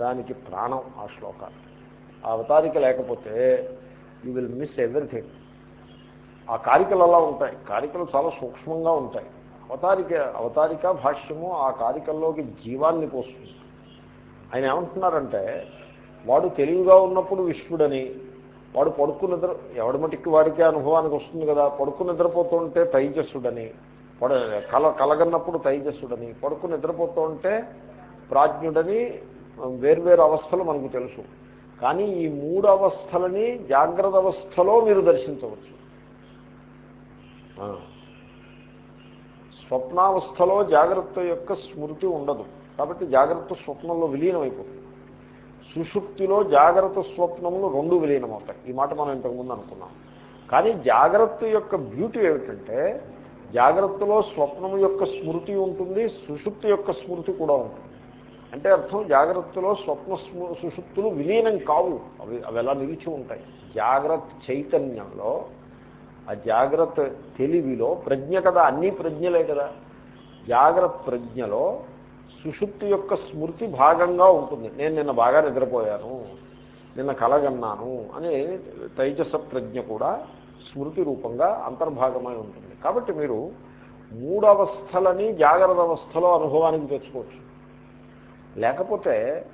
దానికి ప్రాణం ఆ శ్లోకాన్ని ఆ అవతారిక లేకపోతే యూ విల్ మిస్ ఎవ్రీథింగ్ ఆ కారికలు అలా ఉంటాయి. కారికలు చాలా సూక్ష్మంగా ఉంటాయి. అవతారిక అవతారిక భాష్యము ఆ కారికల్లోకి జీవాన్ని పోస్తుంది. ఆయన ఏమంటున్నారంటే వాడు తెలివిగా ఉన్నప్పుడు విష్ణుడని వాడు పడుకు నిద్ర ఎవడి మటుకి వాడికి అనుభవానికి వస్తుంది కదా పడుకు నిద్రపోతుంటే తైజస్సుడని పడ కల కలగన్నప్పుడు తైజస్సుడని పడుకు నిద్రపోతుంటే ప్రాజ్ఞుడని వేర్వేరు అవస్థలు మనకు తెలుసు. కానీ ఈ మూడు అవస్థలని జాగ్రత్త అవస్థలో మీరు దర్శించవచ్చు. స్వప్నావస్థలో జాగ్రత్త యొక్క స్మృతి ఉండదు. కాబట్టి జాగ్రత్త స్వప్నంలో విలీనమైపోతుంది. సుషుప్తిలో జాగ్రత్త స్వప్నములు రెండు విలీనమవుతాయి. ఈ మాట మనం ఇంతకుముందు అనుకున్నాం. కానీ జాగ్రత్త యొక్క బ్యూటీ ఏమిటంటే జాగ్రత్తలో స్వప్నము యొక్క స్మృతి ఉంటుంది సుషుప్తి యొక్క స్మృతి కూడా ఉంటుంది. అంటే అర్థం జాగ్రత్తలో స్వప్న సుషుప్తులు విలీనం కావు. అవి అవి ఎలా నిలిచి ఉంటాయి. జాగ్రత్త చైతన్యంలో ఆ జాగ్రత్త తెలివిలో ప్రజ్ఞ కదా అన్నీ ప్రజ్ఞలే కదా. జాగ్రత్త ప్రజ్ఞలో సుషుప్తి యొక్క స్మృతి భాగంగా ఉంటుంది. నేను నిన్న బాగా నిద్రపోయాను. నిన్న కలగన్నాను అని తైజస ప్రజ్ఞ కూడా స్మృతి రూపంగా అంతర్భాగమై ఉంటుంది. కాబట్టి మీరు మూడవస్థలని జాగ్రత్త అవస్థలో అనుభవానికి తెచ్చుకోవచ్చు. లేకపోతే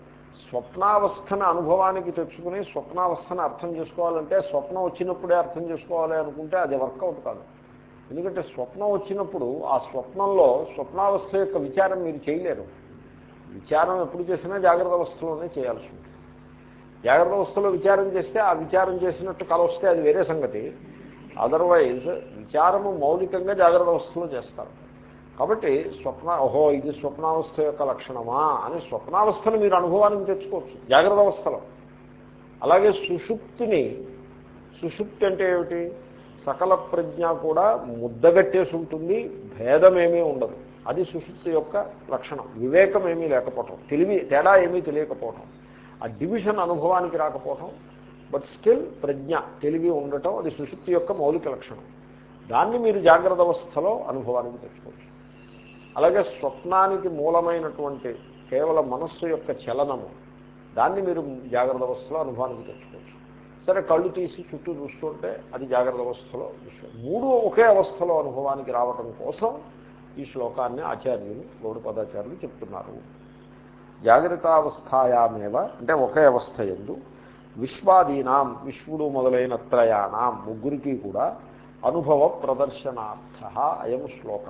స్వప్నావస్థను అనుభవానికి తెచ్చుకుని స్వప్నావస్థను అర్థం చేసుకోవాలంటే స్వప్నం వచ్చినప్పుడే అర్థం చేసుకోవాలి అనుకుంటే అది వర్కౌట్ కాదు. ఎందుకంటే స్వప్నం వచ్చినప్పుడు ఆ స్వప్నంలో స్వప్నావస్థ యొక్క విచారం మీరు చేయలేరు. విచారం ఎప్పుడు చేసినా జాగ్రత్త అవస్థలోనే చేయాల్సి ఉంటుంది. జాగ్రత్త అవస్థలో విచారం చేస్తే ఆ విచారం చేసినట్టు కల వస్తే అది వేరే సంగతి. అదర్వైజ్ విచారము మౌలికంగా జాగ్రత్త అవస్థలో చేస్తారు. కాబట్టి స్వప్న ఓహో ఇది స్వప్నావస్థ యొక్క లక్షణమా అని స్వప్నావస్థను మీరు అనుభవానికి తెచ్చుకోవచ్చు. జాగ్రత్త అవస్థలో. అలాగే సుషుప్తిని సుషుప్తి అంటే ఏమిటి? సకల ప్రజ్ఞ కూడా ముద్దగట్టేసి ఉంటుంది భేదమేమీ ఉండదు. అది సుషుప్తి యొక్క లక్షణం. వివేకం ఏమీ లేకపోవటం. తెలివి తేడా ఏమీ తెలియకపోవటం. ఆ డివిజన్ అనుభవానికి రాకపోవటం. బట్ స్టిల్ ప్రజ్ఞ తెలివి ఉండటం అది సుషుప్తి యొక్క మౌలిక లక్షణం. దాన్ని మీరు జాగ్రత్త అవస్థలో అనుభవానికి తెచ్చుకోవచ్చు. అలాగే స్వప్నానికి మూలమైనటువంటి కేవలం మనస్సు యొక్క చలనము దాన్ని మీరు జాగ్రత్త అవస్థలో అనుభవానికి తెచ్చుకోవచ్చు. సరే కళ్ళు తీసి చుట్టూ చూస్తుంటే అది జాగ్రత్త అవస్థలో మూడు ఒకే అవస్థలో అనుభవానికి రావటం కోసం ఈ శ్లోకాన్ని ఆచార్యులు గౌడపదాచార్యులు చెప్తున్నారు. జాగ్రత్తావస్థాయామేవ అంటే ఒకే అవస్థ ఎందు విశ్వాదీనాం విశ్వడు మొదలైన త్రయాణం ముగ్గురికి కూడా అనుభవ ప్రదర్శనార్థ అయం శ్లోక.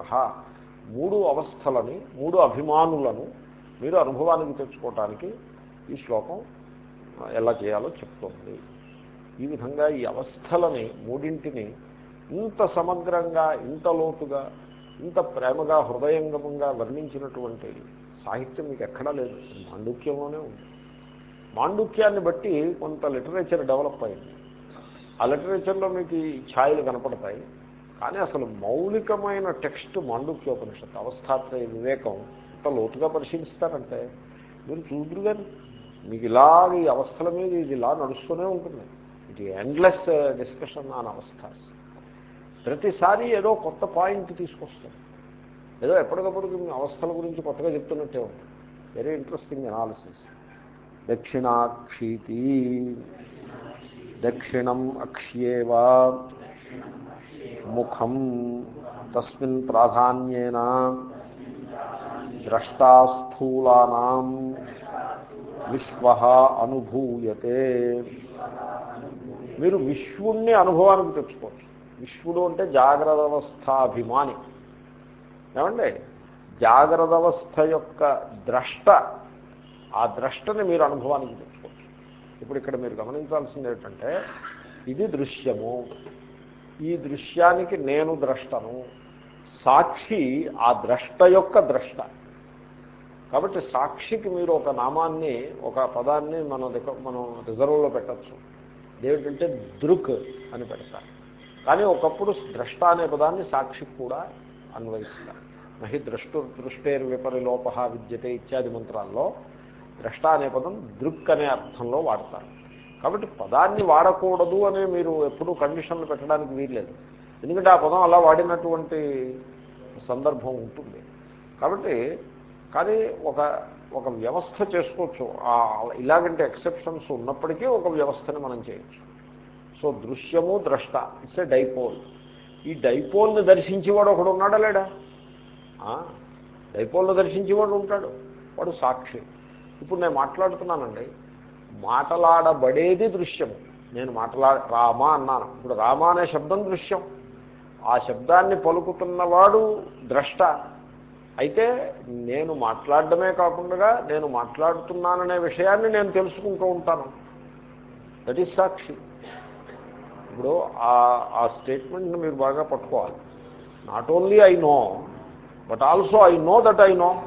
మూడు అవస్థలని మూడు అభిమానులను మీరు అనుభవానికి తెచ్చుకోవటానికి ఈ శ్లోకం ఎలా చేయాలో చెప్తోంది. ఈ విధంగా ఈ అవస్థలని మూడింటిని ఇంత సమగ్రంగా ఇంత లోతుగా ఇంత ప్రేమగా హృదయంగమంగా వర్ణించినటువంటి సాహిత్యం మీకు ఎక్కడా లేదు. మాండుక్యంలోనే ఉంది. మాండుక్యాన్ని బట్టి కొంత లిటరేచర్ డెవలప్ అయింది. ఆ లిటరేచర్లో మీకు ఈ ఛాయలు కనపడతాయి. కానీ అసలు మౌలికమైన టెక్స్ట్ మాండుక్యోపనిషత్తు అవస్థాత్రయ వివేకం ఎంత లోతుగా పరిశీలిస్తారంటే మీరు చూదురు కానీ మీకు ఇలా ఈ అవస్థల మీద ఇది ఇలా నడుస్తూనే ఉంటుంది. ఇది ఎండ్లెస్ డిస్కషన్ ఆన్ అవస్థ ప్రతిసారి ఏదో కొత్త పాయింట్ తీసుకొస్తాం ఏదో ఎప్పటికప్పుడు అవస్థల గురించి కొత్తగా చెప్తున్నట్టే ఉంది వెరీ ఇంట్రెస్టింగ్ అనాలిసిస్ దక్షిణాక్షీతి. దక్షిణం అక్ష్యేవా. ముఖం తస్మిన్ ప్రాధాన్యేన ద్రష్టాస్థూలానాం విశ్వ అనుభూయతే. మీరు విశ్వుణ్ణి అనుభవానికి తెచ్చుకోవచ్చు. విశ్వుడు అంటే జాగ్రత్త అవస్థాభిమాని ఏమండి? జాగ్రత్త అవస్థ యొక్క ద్రష్ట ఆ ద్రష్టని మీరు అనుభవానికి తెచ్చుకోవచ్చు. ఇప్పుడు ఇక్కడ మీరు గమనించాల్సింది ఏంటంటే ఇది దృశ్యము. ఈ దృశ్యానికి నేను ద్రష్టను. సాక్షి ఆ ద్రష్ట యొక్క ద్రష్ట. కాబట్టి సాక్షికి మీరు ఒక నామాన్ని ఒక పదాన్ని మన మనం రిజర్వ్లో పెట్టచ్చు. ఏమిటంటే దృక్ అని పెడతారు. కానీ ఒకప్పుడు ద్రష్ట అనే పదాన్ని సాక్షికి కూడా అన్వయిస్తారు. మహి ద్రష్టు దృష్టేర్ విపరిలోప విద్యతే ఇత్యాది మంత్రాల్లో ద్రష్ట అనే పదం దృక్ అనే అర్థంలో వాడతారు. కాబట్టి పదాన్ని వాడకూడదు అనే మీరు ఎప్పుడూ కండిషన్లు పెట్టడానికి వీల్లేదు. ఎందుకంటే ఆ పదం అలా వాడినటువంటి సందర్భం ఉంటుంది. కాబట్టి కానీ ఒక ఒక వ్యవస్థ చేసుకోవచ్చు. ఇలాగంటే ఎక్సెప్షన్స్ ఉన్నప్పటికీ ఒక వ్యవస్థని మనం చేయొచ్చు. సో దృశ్యము ద్రష్ట ఇట్స్ ఏ డైపోల్ ఈ డైపోల్ని దర్శించేవాడు ఒకడు ఉన్నాడా లేడా? డైపోల్ని దర్శించేవాడు ఉంటాడు. వాడు సాక్షి. ఇప్పుడు నేను మాట్లాడుతున్నానండి. మాటలాడబడేది దృశ్యము. నేను మాట్లా రామ అన్నాను. ఇప్పుడు రామ అనే శబ్దం దృశ్యం. ఆ శబ్దాన్ని పలుకుతున్నవాడు ద్రష్ట. అయితే నేను మాట్లాడడమే కాకుండా నేను మాట్లాడుతున్నాననే విషయాన్ని నేను తెలుసుకుంటూ ఉంటాను. That is sakshi. ఇప్పుడు ఆ స్టేట్మెంట్ని మీరు బాగా పట్టుకోవాలి. Not only I know but also I know that I know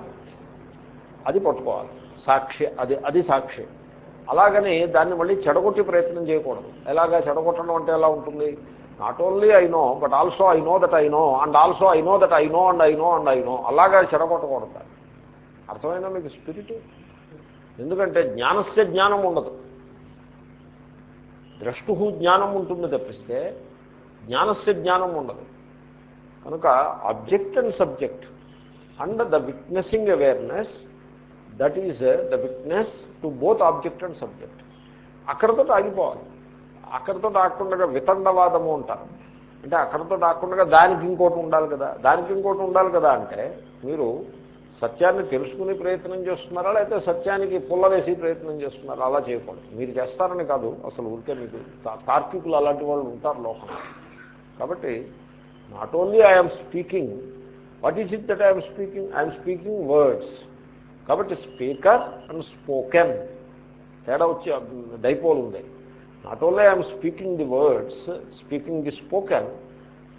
అది పట్టుకోవాలి. సాక్షి అది అది సాక్షి. అలాగని దాన్ని మళ్ళీ చెడగొట్టి ప్రయత్నం చేయకూడదు. ఎలాగా చెడగొట్టడం అంటే ఎలా ఉంటుంది? Not only I know but also I know that I know and also I know that I know and I know and I know అలాగా చెడగొట్టకూడదు అర్థమైనా మీకు స్పిరిట్ ఎందుకంటే జ్ఞానస్య జ్ఞానం ఉండదు. ద్రష్టు జ్ఞానం ఉంటుంది తప్పిస్తే జ్ఞానస్య జ్ఞానం ఉండదు. కనుక object and subject and the witnessing awareness that is the witness to both object and subject అక్కడతో ఆగిపోవాలి. అక్కడితో ఆకుండా వితండవాదము ఉంటారు అంటే అక్కడితో ఆకుండా దానికి ఇంకోటి ఉండాలి కదా. దానికి ఇంకోటి ఉండాలి కదా అంటే మీరు సత్యాన్ని తెలుసుకునే ప్రయత్నం చేస్తున్నారా లేకపోతే సత్యానికి పుల్లవేసి ప్రయత్నం చేస్తున్నారా? అలా చేయకూడదు. మీరు చేస్తారని కాదు. అసలు ఊరికే మీకు తార్కికులు అలాంటి వాళ్ళు ఉంటారు లోకం. కాబట్టి not only I'm speaking what is it that I'm speaking I'm speaking words కాబట్టి స్పీకర్ అండ్ స్పోకెన్. తేడా వచ్చి డైపోల్ ఉంది. Not only I'm speaking the words speaking the spoken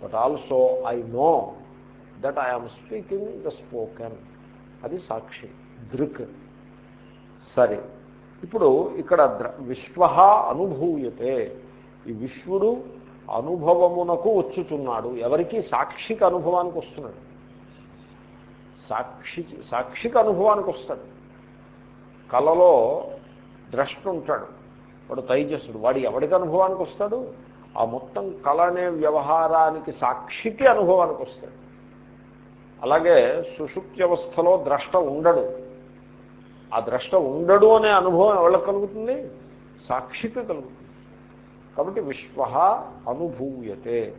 but also I know that I'm speaking the spoken. అది సాక్షి దృక్. సరే ఇప్పుడు ఇక్కడ విశ్వ అనుభూయతే. ఈ విశ్వడు అనుభవమునకు వచ్చుచున్నాడు. ఎవరికి సాక్షికి అనుభవానికి వస్తున్నాడు. సాక్షి సాక్షికి అనుభవానికి వస్తాడు. కళలో ద్రష్ట ఉంటాడు. వాడు తైజస్సుడు. వాడు ఎవడికి అనుభవానికి వస్తాడు? ఆ మొత్తం కళ అనే వ్యవహారానికి సాక్షికి అనుభవానికి వస్తాడు. అలాగే సుషుప్త్యవస్థలో ద్రష్ట ఉండడు. ఆ ద్రష్ట ఉండడు అనే అనుభవం ఎవరికి కలుగుతుంది? సాక్షికి కలుగుతుంది. కాబట్టి విశ్వ అనుభూయతే.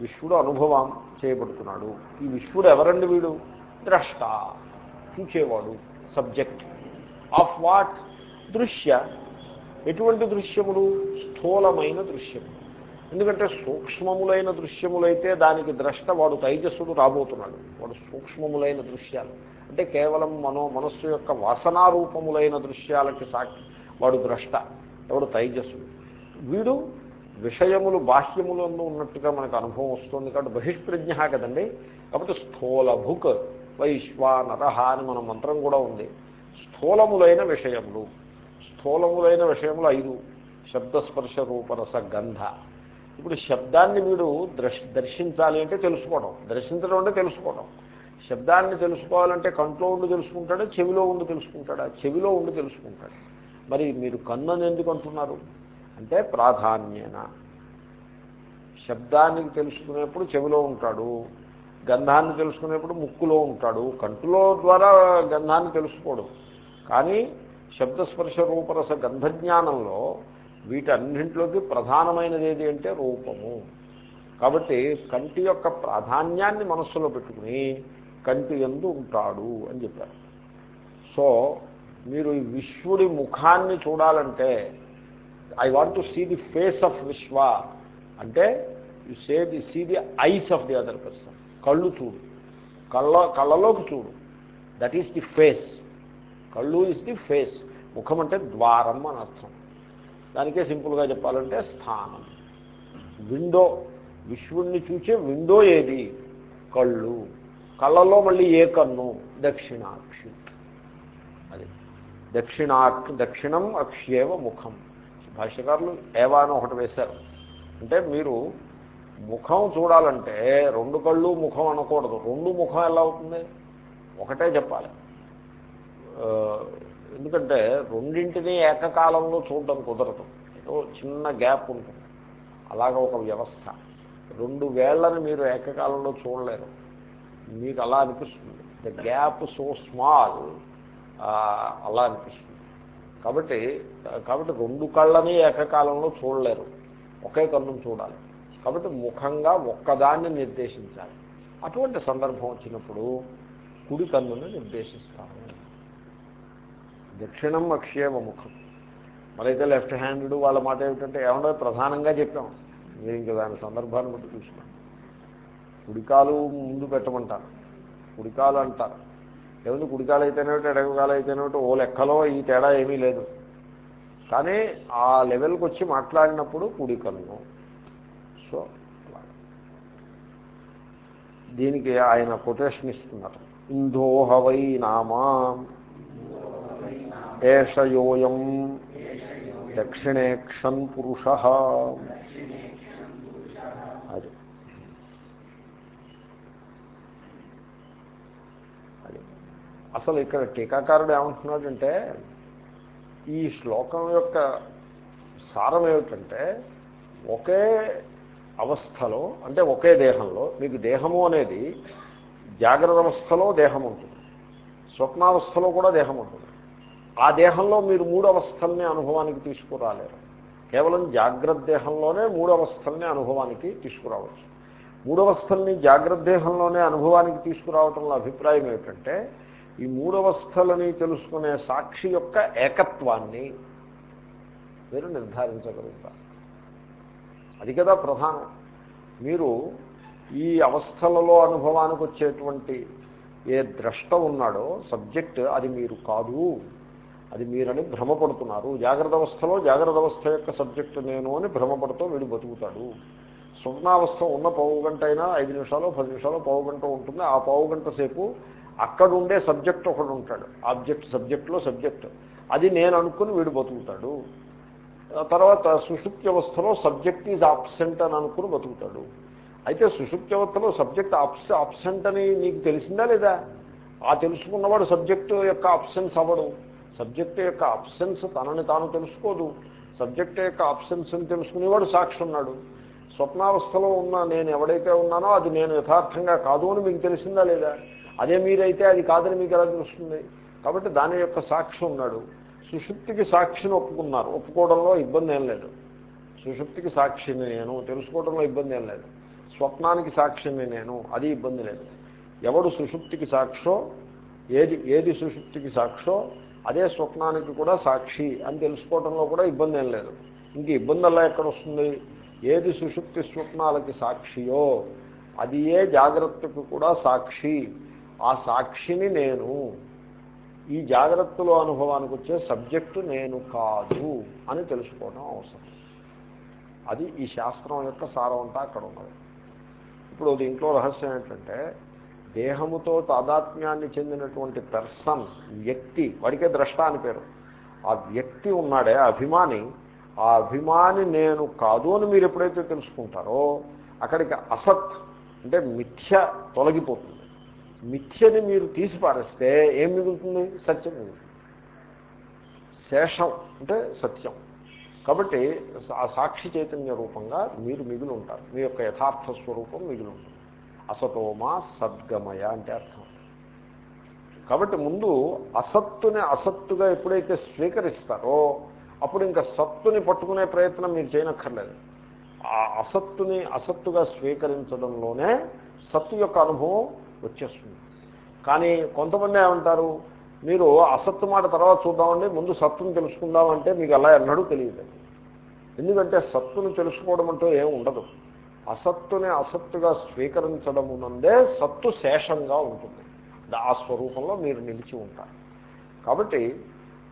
విశ్వడు అనుభవం చేయబడుతున్నాడు. ఈ విశ్వడు ఎవరండి వీడు? ద్రష్ట. చూచేవాడు సబ్జెక్ట్. Of what? దృశ్య. ఎటువంటి దృశ్యములు? స్థూలమైన దృశ్యము. ఎందుకంటే సూక్ష్మములైన దృశ్యములైతే దానికి ద్రష్ట వాడు తైజస్సుడు రాబోతున్నాడు. వాడు సూక్ష్మములైన దృశ్యాలు. అంటే కేవలం మనో మనస్సు యొక్క వాసనారూపములైన దృశ్యాలకి సాక్షి వాడు ద్రష్ట ఎవడు తైజస్సుడు. వీడు విషయములు బాహ్యములందు ఉన్నట్టుగా మనకు అనుభవం వస్తుంది కాబట్టి బహిష్ప్రజ్ఞ కదండి? కాబట్టి స్థూలభుక్ వైశ్వానర అని మన మంత్రం కూడా ఉంది. స్థూలములైన విషయములు. స్థూలములైన విషయములు ఐదు. శబ్దస్పర్శ రూపరస గంధ. ఇప్పుడు శబ్దాన్ని వీడు దర్శ దర్శించాలి అంటే తెలుసుకోవడం. దర్శించడం అంటే తెలుసుకోవడం. శబ్దాన్ని తెలుసుకోవాలంటే కంట్లో ఉండి తెలుసుకుంటాడా? చెవిలో ఉండి తెలుసుకుంటాడా? చెవిలో ఉండి తెలుసుకుంటాడు? మరి మీరు కన్నుని ఎందుకు అంటున్నారు? అంటే ప్రాధాన్యన. శబ్దానికి తెలుసుకునేప్పుడు చెవిలో ఉంటాడు. గంధాన్ని తెలుసుకునేప్పుడు ముక్కులో ఉంటాడు. కంటులో ద్వారా గంధాన్ని తెలుసుకోడు. కానీ శబ్దస్పర్శ రూపరస గంధజ్ఞానంలో వీటన్నింటిలోకి ప్రధానమైనది ఏది అంటే రూపము. కాబట్టి కంటి యొక్క ప్రాధాన్యాన్ని మనస్సులో పెట్టుకుని కంటి ఎందు ఉంటాడు అని చెప్పారు. సో మీరు ఈ విశ్వడి ముఖాన్ని చూడాలంటే I want to see the face of విశ్వ అంటే you say the see the eyes of the other person కళ్ళు చూడు. కళ్ళ కళ్ళలోకి చూడు. దట్ ఈస్ ది ఫేస్ కళ్ళు ఈస్ ది ఫేస్ ముఖం అంటే ద్వారం అని అర్థం. దానికే సింపుల్గా చెప్పాలంటే స్థానం. విండో. విశ్వుణ్ణి చూచే విండో ఏది? కళ్ళు. కళ్ళలో మళ్ళీ ఏ కన్ను? దక్షిణాక్షి. అది. దక్షిణాక్ దక్షిణం అక్ష్యేవ ముఖం. భాష్యకారులు ఏవా అని ఒకటి వేశారు. అంటే మీరు ముఖం చూడాలంటే రెండు కళ్ళు ముఖం అనకూడదు. రెండు ముఖం ఎలా అవుతుంది? ఒకటే చెప్పాలి. ఎందుకంటే రెండింటినీ ఏకకాలంలో చూడడం కుదరదు. ఏదో చిన్న గ్యాప్ ఉంటుంది. అలాగ ఒక వ్యవస్థ. రెండు వేళ్ళను మీరు ఏకకాలంలో చూడలేరు. మీకు అలా అనిపిస్తుంది. ద గ్యాప్ సో స్మాల్ అలా అనిపిస్తుంది. కాబట్టి కాబట్టి రెండు కళ్ళని ఏకకాలంలో చూడలేరు. ఒకే కన్ను చూడాలి. కాబట్టి ముఖంగా ఒక్కదాన్ని నిర్దేశించాలి. అటువంటి సందర్భం వచ్చినప్పుడు కుడి కన్నును నిర్దేశిస్తాము. దక్షిణం అక్షేమ ముఖం. మరైతే లెఫ్ట్ హ్యాండెడ్ వాళ్ళ మాట ఏమిటంటే ఏమన్నా ప్రధానంగా చెప్పాం. మీరు ఇంకా దాని సందర్భాన్ని బట్టి చూసినాం కుడికాలు ముందు పెట్టమంటారు. కుడికాలు అంటారు. ఏముంది కుడికాలు అయితేనేమిటి ఎడమకాలు అయితేనేమిటి ఓ లెక్కలో ఈ తేడా ఏమీ లేదు. కానీ ఆ లెవెల్కి వచ్చి మాట్లాడినప్పుడు కుడికన్ను సో దీనికి ఆయన కొటేషన్ ఇస్తున్నారు. ఇందోహవై నామా. ఏషయోయం దక్షిణేక్షన్ పురుష. అది. అది. అసలు ఇక్కడ టీకాకారుడు ఏమంటున్నాడంటే ఈ శ్లోకం యొక్క సారం ఏమిటంటే ఒకే అవస్థలో అంటే ఒకే దేహంలో మీకు దేహము అనేది జాగ్రత్త అవస్థలో దేహం ఉంటుంది స్వప్నావస్థలో కూడా దేహం ఉంటుంది ఆ దేహంలో మీరు మూడు అవస్థల్ని అనుభవానికి తీసుకురాలేరు. కేవలం జాగ్రత్త దేహంలోనే మూడు అవస్థల్ని అనుభవానికి తీసుకురావచ్చు. మూడవస్థల్ని జాగ్రత్త దేహంలోనే అనుభవానికి తీసుకురావటంలో అభిప్రాయం ఏమిటంటే ఈ మూడవస్థలని తెలుసుకునే సాక్షి యొక్క ఏకత్వాన్ని మీరు నిర్ధారించగలుగుతారు. అది కదా ప్రధానం. మీరు ఈ అవస్థలలో అనుభవానికి వచ్చేటువంటి ఏ ద్రష్ట ఉన్నాడో సబ్జెక్ట్ అది మీరు కాదు. అది మీరని భ్రమపడుతున్నారు. జాగ్రత్త అవస్థలో జాగ్రత్త అవస్థ యొక్క సబ్జెక్టు నేను అని భ్రమపడుతూ వీడు బతుకుతాడు. స్వప్నావస్థ ఉన్న పావు గంట అయినా ఐదు నిమిషాలు పది నిమిషాలు పావు గంట ఉంటుంది. ఆ పావు గంట సేపు అక్కడ ఉండే సబ్జెక్ట్ ఒకడు ఉంటాడు. ఆబ్జెక్ట్ సబ్జెక్ట్లో సబ్జెక్ట్. అది నేను అనుకుని వీడు బతుకుతాడు. తర్వాత సుషుప్తి అవస్థలో సబ్జెక్ట్ ఈజ్ ఆబ్సెంట్ అని అనుకుని బతుకుతాడు. అయితే సుషుప్తి అవస్థలో సబ్జెక్ట్ ఆబ్సె ఆబ్సెంట్ అని నీకు తెలిసిందా లేదా? ఆ తెలుసుకున్నవాడు సబ్జెక్టు యొక్క అబ్సెన్స్ అవ్వడు. సబ్జెక్ట్ యొక్క అబ్సెన్స్ తనని తాను తెలుసుకోదు. సబ్జెక్ట్ యొక్క అబ్సెన్స్ని తెలుసుకునేవాడు సాక్షి ఉన్నాడు స్వప్నావస్థలో ఉన్న నేను ఎవడైతే ఉన్నానో అది నేను యథార్థంగా కాదు అని మీకు తెలిసిందా లేదా? అదే మీరైతే అది కాదని మీకు ఎలా తెలుస్తుంది? కాబట్టి దాని యొక్క సాక్షి ఉన్నాడు. సుషుప్తికి సాక్షిని ఒప్పుకున్నారు. ఒప్పుకోవడంలో ఇబ్బంది ఏం లేదు. సుషుప్తికి సాక్షిని నేను తెలుసుకోవడంలో ఇబ్బంది ఏం లేదు. స్వప్నానికి సాక్షిని నేను అది ఇబ్బంది లేదు. ఎవడు సుషుప్తికి సాక్షో ఏది ఏది సుషుప్తికి సాక్షో అదే స్వప్నానికి కూడా సాక్షి అని తెలుసుకోవడంలో కూడా ఇబ్బంది ఏం లేదు. ఇంక ఇబ్బంది అలా ఎక్కడ వస్తుంది ఏది సుషుప్తి స్వప్నాలకి సాక్షియో అది ఏ జాగ్రత్తకు కూడా సాక్షి. ఆ సాక్షిని నేను ఈ జాగ్రత్తలో అనుభవానికి వచ్చే సబ్జెక్టు నేను కాదు అని తెలుసుకోవడం అవసరం. అది ఈ శాస్త్రం యొక్క సారం అంతా అక్కడ ఉన్నది. ఇప్పుడు దీంట్లో రహస్యం ఏంటంటే దేహముతో తాదాత్మ్యాన్ని చెందినటువంటి పెర్సన్ వ్యక్తి వాడికే ద్రష్ట అని పేరు. ఆ వ్యక్తి ఉన్నాడే అభిమాని ఆ అభిమాని నేను కాదు అని మీరు ఎప్పుడైతే తెలుసుకుంటారో అక్కడికి అసత్ అంటే మిథ్య తొలగిపోతుంది. మిథ్యని మీరు తీసి పారేస్తే ఏం మిగులుతుంది? సత్యం మిగులుతుంది శేషం అంటే సత్యం. కాబట్టి ఆ సాక్షి చైతన్య రూపంగా మీరు మిగిలి ఉంటారు. మీ యొక్క యథార్థ స్వరూపం మిగిలి ఉంటుంది. అసతోమా సద్గమయ అంటే అర్థం. కాబట్టి ముందు అసత్తుని అసత్తుగా ఎప్పుడైతే స్వీకరిస్తారో అప్పుడు ఇంకా సత్తుని పట్టుకునే ప్రయత్నం మీరు చేయనక్కర్లేదు. ఆ అసత్తుని అసత్తుగా స్వీకరించడంలోనే సత్తు యొక్క అనుభవం వచ్చేస్తుంది. కానీ కొంతమంది ఏమంటారు మీరు అసత్తు మాట తర్వాత చూద్దామండి ముందు సత్తుని తెలుసుకుందామంటే మీకు అలా ఎన్నడూ తెలియదు ఎందుకంటే సత్తును తెలుసుకోవడం అంటూ ఏం ఉండదు. అసత్తుని అసత్తుగా స్వీకరించడమునందే సత్తు శేషంగా ఉంటుంది. ఆ స్వరూపంలో మీరు నిలిచి ఉంటారు. కాబట్టి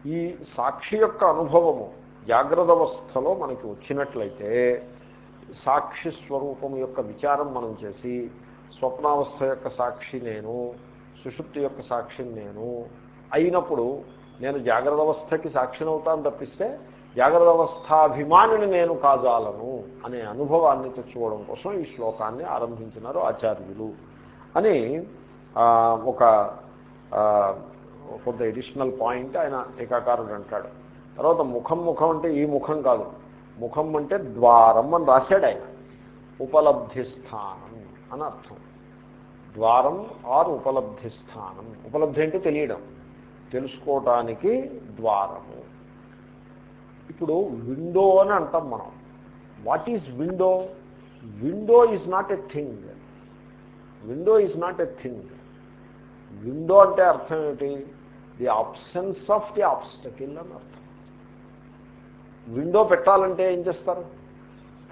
ఈ సాక్షి యొక్క అనుభవము జాగ్రత్త అవస్థలో మనకి వచ్చినట్లయితే సాక్షి స్వరూపం యొక్క విచారం మనం చేసి స్వప్నావస్థ యొక్క సాక్షి నేను సుషుప్తి యొక్క సాక్షిని నేను. అయినప్పుడు నేను జాగ్రత్త అవస్థకి సాక్షినవుతాను తప్పిస్తే జాగ్రత్త అవస్థాభిమానిని నేను కాజాలను అనే అనుభవాన్ని తెచ్చుకోవడం కోసం ఈ శ్లోకాన్ని ఆరంభించినారు ఆచార్యులు. అని ఒక కొంత ఎడిషనల్ పాయింట్ ఆయన టీకాకారుడు అంటాడు. తర్వాత ముఖం ముఖం అంటే ఈ ముఖం కాదు. ముఖం అంటే ద్వారం అని రాశాడు ఆయన. ఉపలబ్ధి స్థానం అని అర్థం ద్వారం ఆర్ ఉపలబ్ధి స్థానం. ఉపలబ్ధి అంటే తెలియడం. తెలుసుకోవటానికి ద్వారము. ఇప్పుడు విండో అని అంటాం మనం. What is window? Window is not a thing. Window is not a thing. Window అంటే అర్థం ఏమిటి? The options of the obstacle అని అర్థం. విండో పెట్టాలంటే ఏం చేస్తారు?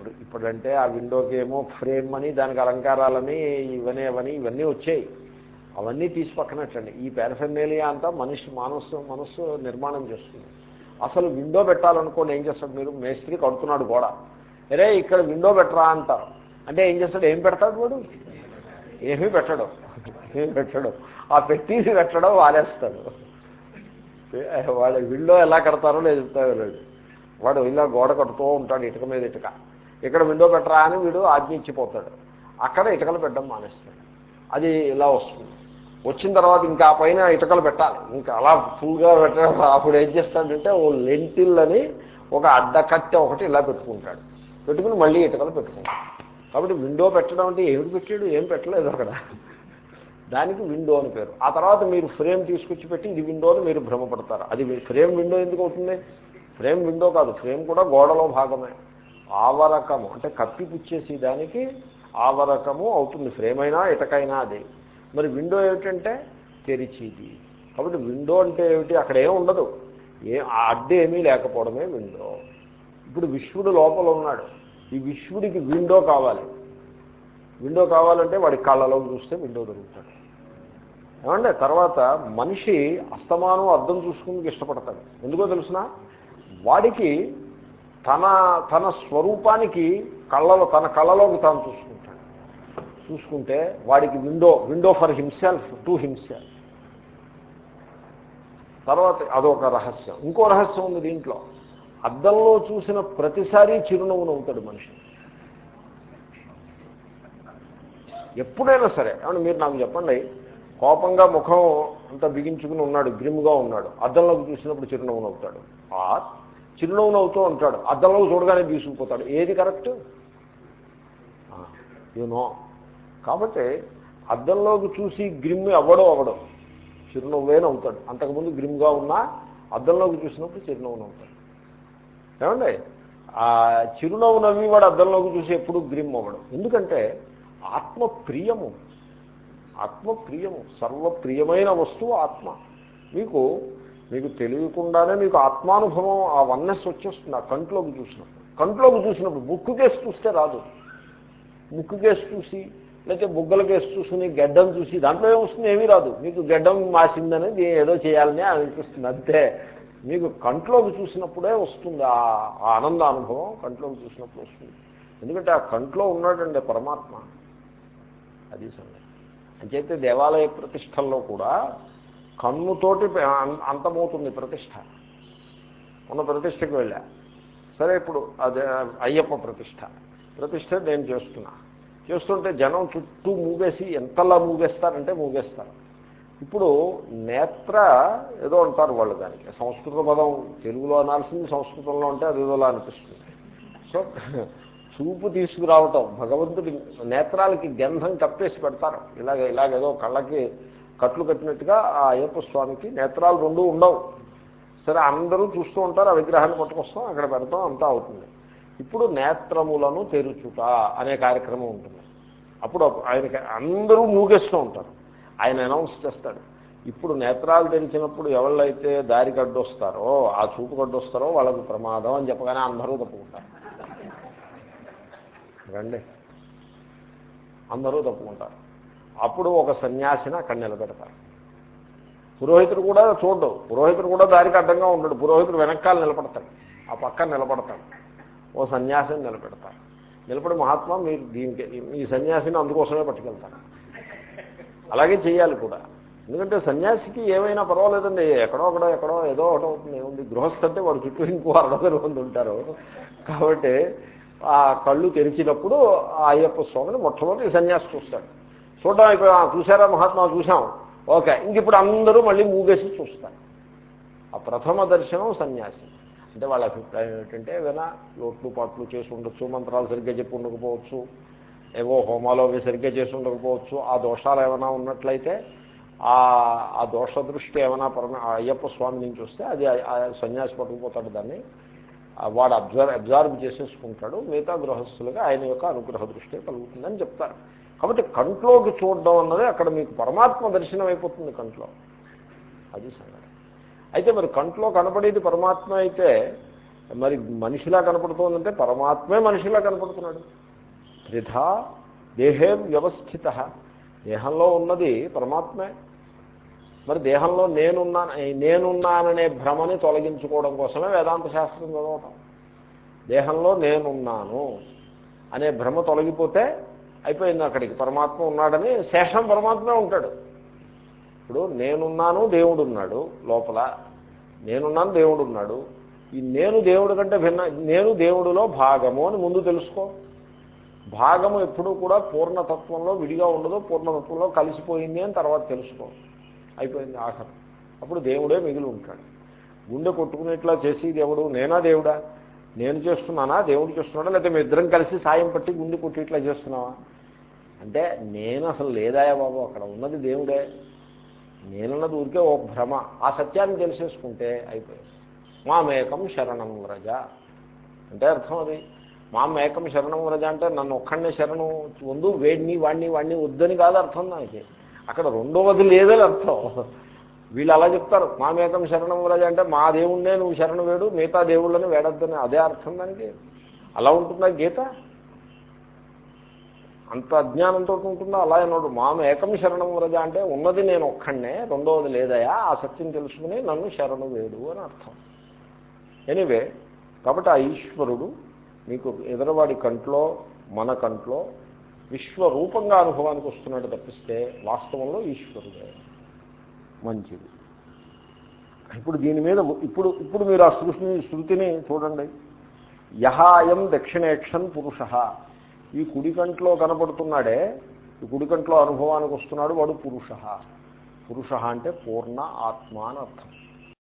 ఇప్పుడు ఇప్పుడంటే ఆ విండోకి ఏమో ఫ్రేమ్ అని దానికి అలంకారాలని ఇవన్నీ అవన్నీ ఇవన్నీ వచ్చాయి. అవన్నీ తీసి పక్కనట్టండి ఈ పారఫెర్నేలియా అంతా మనిషి మనస్సు మనస్సు నిర్మాణం చేస్తుంది. అసలు విండో పెట్టాలనుకోండి ఏం చేస్తాడు మీరు? మేస్త్రి కడుతున్నాడు గోడ. అరే ఇక్కడ విండో పెట్టరా అంటారు. అంటే ఏం చేస్తాడు? ఏం పెడతాడు వాడు? ఏమీ పెట్టడు. ఏమి పెట్టడు. ఆ పెట్టేసి పెట్టడం వాలేస్తాడు వాడు విండో ఎలా కడతారో లేదు చెప్తా వాడు ఇలా గోడ కడుతూ ఉంటాడు ఇటుక మీద ఇటుక. ఇక్కడ విండో పెట్టరా అని వీడు ఆజ్ఞ ఇచ్చిపోతాడు అక్కడ ఇటుకలు పెట్టడం మానేస్తాడు. అది ఇలా వస్తుంది. వచ్చిన తర్వాత ఇంకా ఆ పైన ఇటుకలు పెట్టాలి. ఇంకా అలా ఫుల్గా పెట్టడం అప్పుడు ఏం చేస్తాడంటే ఓ లెంటిల్ అని ఒక అడ్డకట్టె ఒకటి ఇలా పెట్టుకుంటాడు. పెట్టుకుని మళ్ళీ ఇటుకలు పెట్టుకుంటాడు. కాబట్టి విండో పెట్టడం అంటే ఏమిటి పెట్టాడు? ఏం పెట్టలేదు అక్కడ. దానికి విండో అని పేరు. ఆ తర్వాత మీరు ఫ్రేమ్ తీసుకొచ్చి పెట్టి ఇది విండో అని మీరు భ్రమపడతారు. అది ఫ్రేమ్ విండో ఎందుకు అవుతుంది? ఫ్రేమ్ విండో కాదు. ఫ్రేమ్ కూడా గోడలో భాగమే. ఆవరకము అంటే కప్పిపుచ్చేసి దానికి ఆవరకము అవుతుంది ఫ్రేమ్ అయినా ఇటకైనా అది. మరి విండో ఏమిటంటే తెరిచిది. కాబట్టి విండో అంటే ఏమిటి? అక్కడ ఏం ఉండదు. ఏ అడ్డు ఏమీ లేకపోవడమే విండో. ఇప్పుడు విశ్వడు లోపల ఉన్నాడు. ఈ విశ్వడికి విండో కావాలి. విండో కావాలంటే వాడి కళ్ళలో చూస్తే విండో దొరుకుతాడు ఏమంటే తర్వాత మనిషి అస్తమానం అర్థం చూసుకుందుకు ఇష్టపడతాడు. ఎందుకో తెలుసిన? వాడికి తన తన స్వరూపానికి కళ్ళలో తన కళ్ళలోకి తాను చూసుకుంటాడు. చూసుకుంటే వాడికి window window for himself to himself. తర్వాత అదొక రహస్యం. ఇంకో రహస్యం ఉంది దీంట్లో. అద్దంలో చూసిన ప్రతిసారి చిరునవ్వు నవ్వుతాడు మనిషి. ఎప్పుడైనా సరే ఏమంటే మీరు నాకు చెప్పండి కోపంగా ముఖం అంతా బిగించుకుని ఉన్నాడు గ్రిమ్గా ఉన్నాడు అద్దంలోకి చూసినప్పుడు చిరునవ్వు నవ్వుతాడు. ఆ చిరునవ్వు నవ్వుతూ ఉంటాడు. అద్దంలో చూడగానే తీసుకుపోతాడు ఏది కరెక్ట్? యూనో కాబట్టి అద్దంలోకి చూసి గ్రిమ్ అవ్వడం అవ్వడం చిరునవ్వే నవ్వుతాడు. అంతకుముందు గ్రిమ్గా ఉన్నా అద్దంలోకి చూసినప్పుడు చిరునవ్వు నవ్వుతాడు. ఏమండి? ఆ చిరునవ్వు నవ్వి వాడు అద్దంలోకి చూసి ఎప్పుడు గ్రిమ్ అవ్వడం. ఎందుకంటే ఆత్మ ప్రియము ఆత్మ ప్రియము సర్వప్రియమైన వస్తువు ఆత్మ. మీకు మీకు తెలియకుండానే మీకు ఆత్మానుభవం ఆ వన్నెస్ వచ్చేస్తుంది ఆ కంట్లోకి చూసినప్పుడు. కంట్లోకి చూసినప్పుడు ముక్కు కేసు చూస్తే రాదు. ముక్కు కేసు చూసి లేకపోతే బుగ్గల కేసు చూసుకుని గడ్డం చూసి దాంట్లో ఏమొస్తుంది? ఏమీ రాదు. మీకు గడ్డం మాసిందని నేను ఏదో చేయాలని అనిపిస్తుంది అంతే. మీకు కంట్లోకి చూసినప్పుడే వస్తుంది ఆ ఆ ఆనంద అనుభవం కంట్లోకి చూసినప్పుడు వస్తుంది. ఎందుకంటే ఆ కంట్లో ఉన్నాడండి పరమాత్మ. అది సంగతి. అంచేతే దేవాలయ ప్రతిష్టల్లో కూడా కన్నుతోటి అం- అంతమవుతుంది ప్రతిష్ట. ఉన్న ప్రతిష్టకు వెళ్ళా. సరే ఇప్పుడు అదే అయ్యప్ప ప్రతిష్ట. ప్రతిష్ట నేను చేస్తున్నా. చేస్తుంటే జనం చుట్టూ మూగేసి ఎంతలా మూగేస్తారంటే మూగేస్తారు. ఇప్పుడు నేత్ర ఏదో అంటారు వాళ్ళు దానికి. సంస్కృత పదం తెలుగులో అనాల్సింది సంస్కృతంలో ఉంటే అది ఏదోలా అనిపిస్తుంది. సో చూపు తీసుకురావటం. భగవంతుడి నేత్రాలకి గంధం కప్పేసి పెడతారు. ఇలాగ ఇలాగేదో కళ్ళకి కట్లు కట్టినట్టుగా ఆ అయ్యప్ప స్వామికి నేత్రాలు రెండు ఉండవు. సరే అందరూ చూస్తూ ఉంటారు ఆ విగ్రహాన్ని పట్టుకొస్తాం అక్కడ పెడతాం అంతా అవుతుంది. ఇప్పుడు నేత్రములను తెరుచుట అనే కార్యక్రమం ఉంటుంది. అప్పుడు ఆయనకి అందరూ మూగేస్తూ ఉంటారు. ఆయన అనౌన్స్ చేస్తాడు. ఇప్పుడు నేత్రాలు తెరిచినప్పుడు ఎవళ్ళైతే దారి గడ్డొస్తారో ఆ చూపు గడ్డొస్తారో వాళ్ళకు ప్రమాదం అని చెప్పగానే అందరూ తప్పుకుంటారు. రండి. అందరూ తప్పుకుంటారు. అప్పుడు ఒక సన్యాసిని అక్కడ నిలబెడతారు. పురోహితుడు కూడా చూడడు. పురోహితుడు కూడా దారికి అడ్డంగా ఉండడు. పురోహితుడు వెనకాల నిలబడతాడు. ఆ పక్కన నిలబడతాడు. ఓ సన్యాసిని నిలబెడతారు. నిలబడి మహాత్మా మీరు దీనికి ఈ సన్యాసిని అందుకోసమే పట్టుకెళ్తారు. అలాగే చేయాలి కూడా. ఎందుకంటే సన్యాసికి ఏమైనా పర్వాలేదండి. ఎక్కడో ఒకడో ఎక్కడో ఏదో ఒకటి అవుతుంది. ఏముంది? గృహస్థ అంటే వాడు చుట్టూ ఇంకో అరవై మంది ఉంటారు. కాబట్టి ఆ కళ్ళు తెరిచినప్పుడు ఆ అయ్యప్ప స్వామిని మొట్టమొదటి సన్యాసి చూస్తాడు. చూడడం ఇప్పుడు చూసారా మహాత్మా? చూసాం ఓకే ఇంక ఇప్పుడు అందరూ మళ్ళీ మూగేసి చూస్తారు. ఆ ప్రథమ దర్శనం సన్యాసి. అంటే వాళ్ళ అభిప్రాయం ఏంటంటే ఏదైనా లోట్లు పాట్లు చేసి ఉండొచ్చు మంత్రాలు సరిగ్గా చెప్పి ఉండకపోవచ్చు ఏవో హోమాలు అవి సరిగ్గా చేసి ఉండకపోవచ్చు ఆ దోషాలు ఏమైనా ఉన్నట్లయితే ఆ ఆ దోష దృష్టి ఏమైనా పరమ అయ్యప్ప స్వామి నుంచి వస్తే అది ఆ- సన్యాసి పట్టుకుపోతాడు దాన్ని వాడు అబ్జర్వ్ అబ్జర్వ్ చేసేసుకుంటాడు. మిగతా గృహస్థులుగా ఆయన యొక్క అనుగ్రహ దృష్టి కలుగుతుందని చెప్తారు. కాబట్టి కంట్లోకి చూడడం అన్నది అక్కడ మీకు పరమాత్మ దర్శనం అయిపోతుంది కంట్లో. అది సంగతి. అయితే మరి కంట్లో కనపడేది పరమాత్మ అయితే మరి మనిషిలా కనపడుతోందంటే పరమాత్మే మనిషిలా కనపడుతున్నాడు. త్రిధా దేహే వ్యవస్థిత. దేహంలో ఉన్నది పరమాత్మే. మరి దేహంలో నేనున్నా నేనున్నాననే భ్రమని తొలగించుకోవడం కోసమే వేదాంత శాస్త్రం చదవటం. దేహంలో నేనున్నాను అనే భ్రమ తొలగిపోతే అయిపోయింది అక్కడికి. పరమాత్మ ఉన్నాడని శేషం పరమాత్మే ఉంటాడు. ఇప్పుడు నేనున్నాను దేవుడు ఉన్నాడు లోపల. నేనున్నాను దేవుడు ఉన్నాడు. ఈ నేను దేవుడు కంటే భిన్న నేను దేవుడిలో భాగము అని ముందు తెలుసుకో. భాగము ఎప్పుడూ కూడా పూర్ణతత్వంలో విడిగా ఉండదు పూర్ణతత్వంలో కలిసిపోయింది అని తర్వాత తెలుసుకో. అయిపోయింది ఆఖరు. అప్పుడు దేవుడే మిగిలి ఉంటాడు. గుండె కొట్టుకునేట్లా చేసి దేవుడు నేనా దేవుడా? నేను చేస్తున్నానా? దేవుడు చేస్తున్నాడా? లేకపోతే మీ ఇద్దరం కలిసి సాయం పట్టి గుండె కొట్టి ఇట్లా చేస్తున్నావా? అంటే నేను అసలు లేదాయా బాబు? అక్కడ ఉన్నది దేవుడే. నేనున్నది ఊరికే ఓ భ్రమ. ఆ సత్యాన్ని తెలిసేసుకుంటే అయిపోయింది. మామేకం శరణం వ్రజ. అంటే అర్థం అది? మామేకం శరణం వ్రజ అంటే నన్ను ఒక్కడనే శరణం వందు వేడిని వాడిని వాడిని వద్దని కాదు అర్థం దానికి. అక్కడ రెండవది లేదని అర్థం. వీళ్ళు అలా చెప్తారు. మామేకం శరణం వ్రజ అంటే మా దేవుణ్ణే నువ్వు శరణు వేడు మిగతా దేవుళ్ళని వేడద్దని. అదే అర్థం దానికి. అలా ఉంటుందా గీత? అంత అజ్ఞానంతో ఉంటుందో? అలా అన్నాడు మామ ఏకం శరణం వ్రజ అంటే ఉన్నది నేను ఒక్కడనే రెండవది లేదయా? ఆ సత్యం తెలుసుకుని నన్ను శరణు వేడు అని అర్థం. ఎనివే కాబట్టి ఆ ఈశ్వరుడు మీకు ఎదురవాడి కంట్లో మన కంట్లో విశ్వరూపంగా అనుభవానికి వస్తున్నాడు తప్పిస్తే వాస్తవంలో ఈశ్వరుడే. మంచిది. ఇప్పుడు దీని మీద ఇప్పుడు ఇప్పుడు మీరు ఆ సృష్టిని శృతిని చూడండి. యహాయం దక్షిణేక్షన్ పురుష. ఈ కుడికంట్లో కనపడుతున్నాడే ఈ కుడికంట్లో అనుభవానికి వస్తున్నాడు వాడు పురుష. పురుష అంటే పూర్ణ ఆత్మ అని అర్థం.